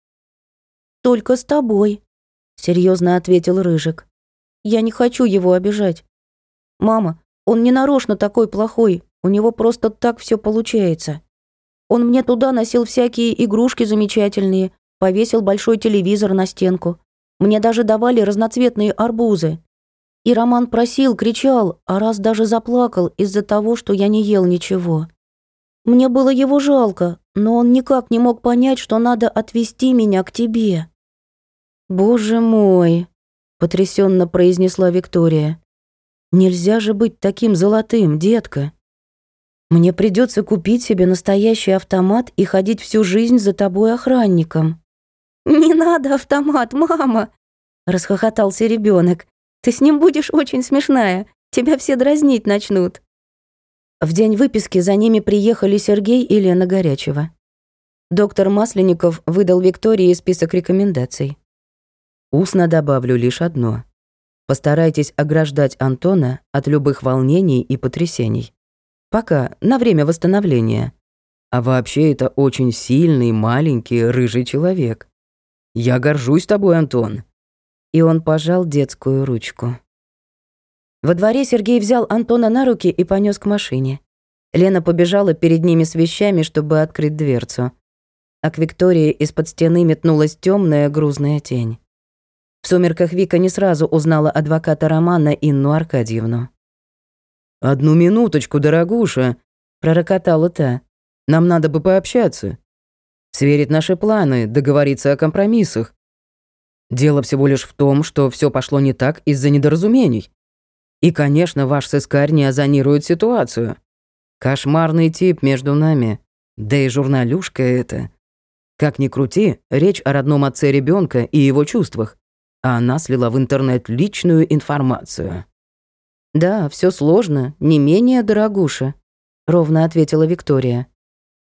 «Только с тобой», — серьезно ответил Рыжик. «Я не хочу его обижать. Мама, он не нарочно такой плохой, у него просто так все получается. Он мне туда носил всякие игрушки замечательные, повесил большой телевизор на стенку. Мне даже давали разноцветные арбузы. И Роман просил, кричал, а раз даже заплакал из-за того, что я не ел ничего. Мне было его жалко, но он никак не мог понять, что надо отвезти меня к тебе. «Боже мой!» — потрясенно произнесла Виктория. «Нельзя же быть таким золотым, детка. Мне придется купить себе настоящий автомат и ходить всю жизнь за тобой охранником». «Не надо автомат, мама!» — расхохотался ребенок. «Ты с ним будешь очень смешная. Тебя все дразнить начнут». В день выписки за ними приехали Сергей и Лена Горячева. Доктор Масленников выдал Виктории список рекомендаций. Устно добавлю лишь одно. Постарайтесь ограждать Антона от любых волнений и потрясений. Пока, на время восстановления. А вообще это очень сильный, маленький, рыжий человек. Я горжусь тобой, Антон». И он пожал детскую ручку. Во дворе Сергей взял Антона на руки и понес к машине. Лена побежала перед ними с вещами, чтобы открыть дверцу. А к Виктории из-под стены метнулась темная грузная тень. В сумерках Вика не сразу узнала адвоката Романа Инну Аркадьевну. «Одну минуточку, дорогуша», — пророкотала та. «Нам надо бы пообщаться сверить наши планы, договориться о компромиссах. Дело всего лишь в том, что все пошло не так из-за недоразумений. И, конечно, ваш сыскарь не озонирует ситуацию. Кошмарный тип между нами. Да и журналюшка это. Как ни крути, речь о родном отце ребенка и его чувствах. А она слила в интернет личную информацию. «Да, все сложно, не менее дорогуша», — ровно ответила Виктория.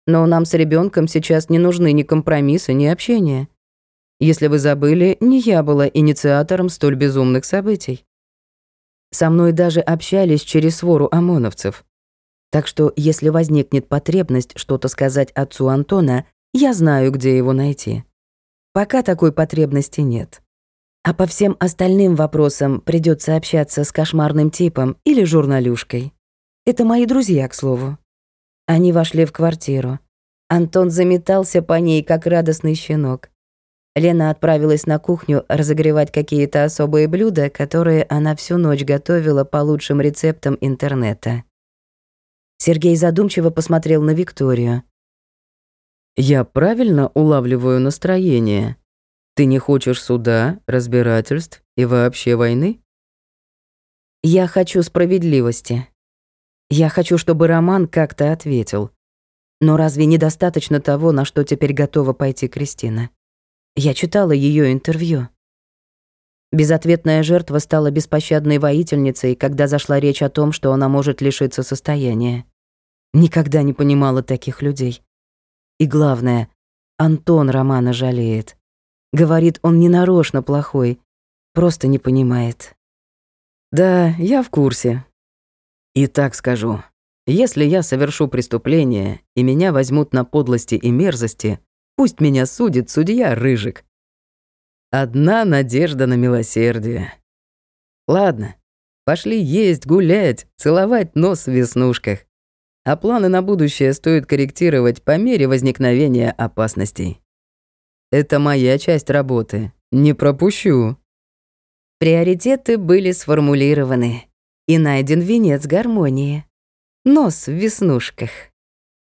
Но нам с ребенком сейчас не нужны ни компромиссы, ни общение. Если вы забыли, не я была инициатором столь безумных событий. Со мной даже общались через свору ОМОНовцев. Так что, если возникнет потребность что-то сказать отцу Антона, я знаю, где его найти. Пока такой потребности нет. А по всем остальным вопросам придется общаться с кошмарным типом или журналюшкой. Это мои друзья, к слову. Они вошли в квартиру. Антон заметался по ней, как радостный щенок. Лена отправилась на кухню разогревать какие-то особые блюда, которые она всю ночь готовила по лучшим рецептам интернета. Сергей задумчиво посмотрел на Викторию. «Я правильно улавливаю настроение? Ты не хочешь суда, разбирательств и вообще войны?» «Я хочу справедливости», я хочу, чтобы Роман как-то ответил. Но разве недостаточно того, на что теперь готова пойти Кристина? Я читала ее интервью. Безответная жертва стала беспощадной воительницей, когда зашла речь о том, что она может лишиться состояния. Никогда не понимала таких людей. И главное, Антон Романа жалеет. Говорит, он не нарочно плохой, просто не понимает. Да, я в курсе. И так скажу. Если я совершу преступление, и меня возьмут на подлости и мерзости, пусть меня судит судья Рыжик. Одна надежда на милосердие. Ладно, пошли есть, гулять, целовать нос в веснушках. А планы на будущее стоит корректировать по мере возникновения опасностей. Это моя часть работы. Не пропущу. Приоритеты были сформулированы и найден венец гармонии. Нос в веснушках.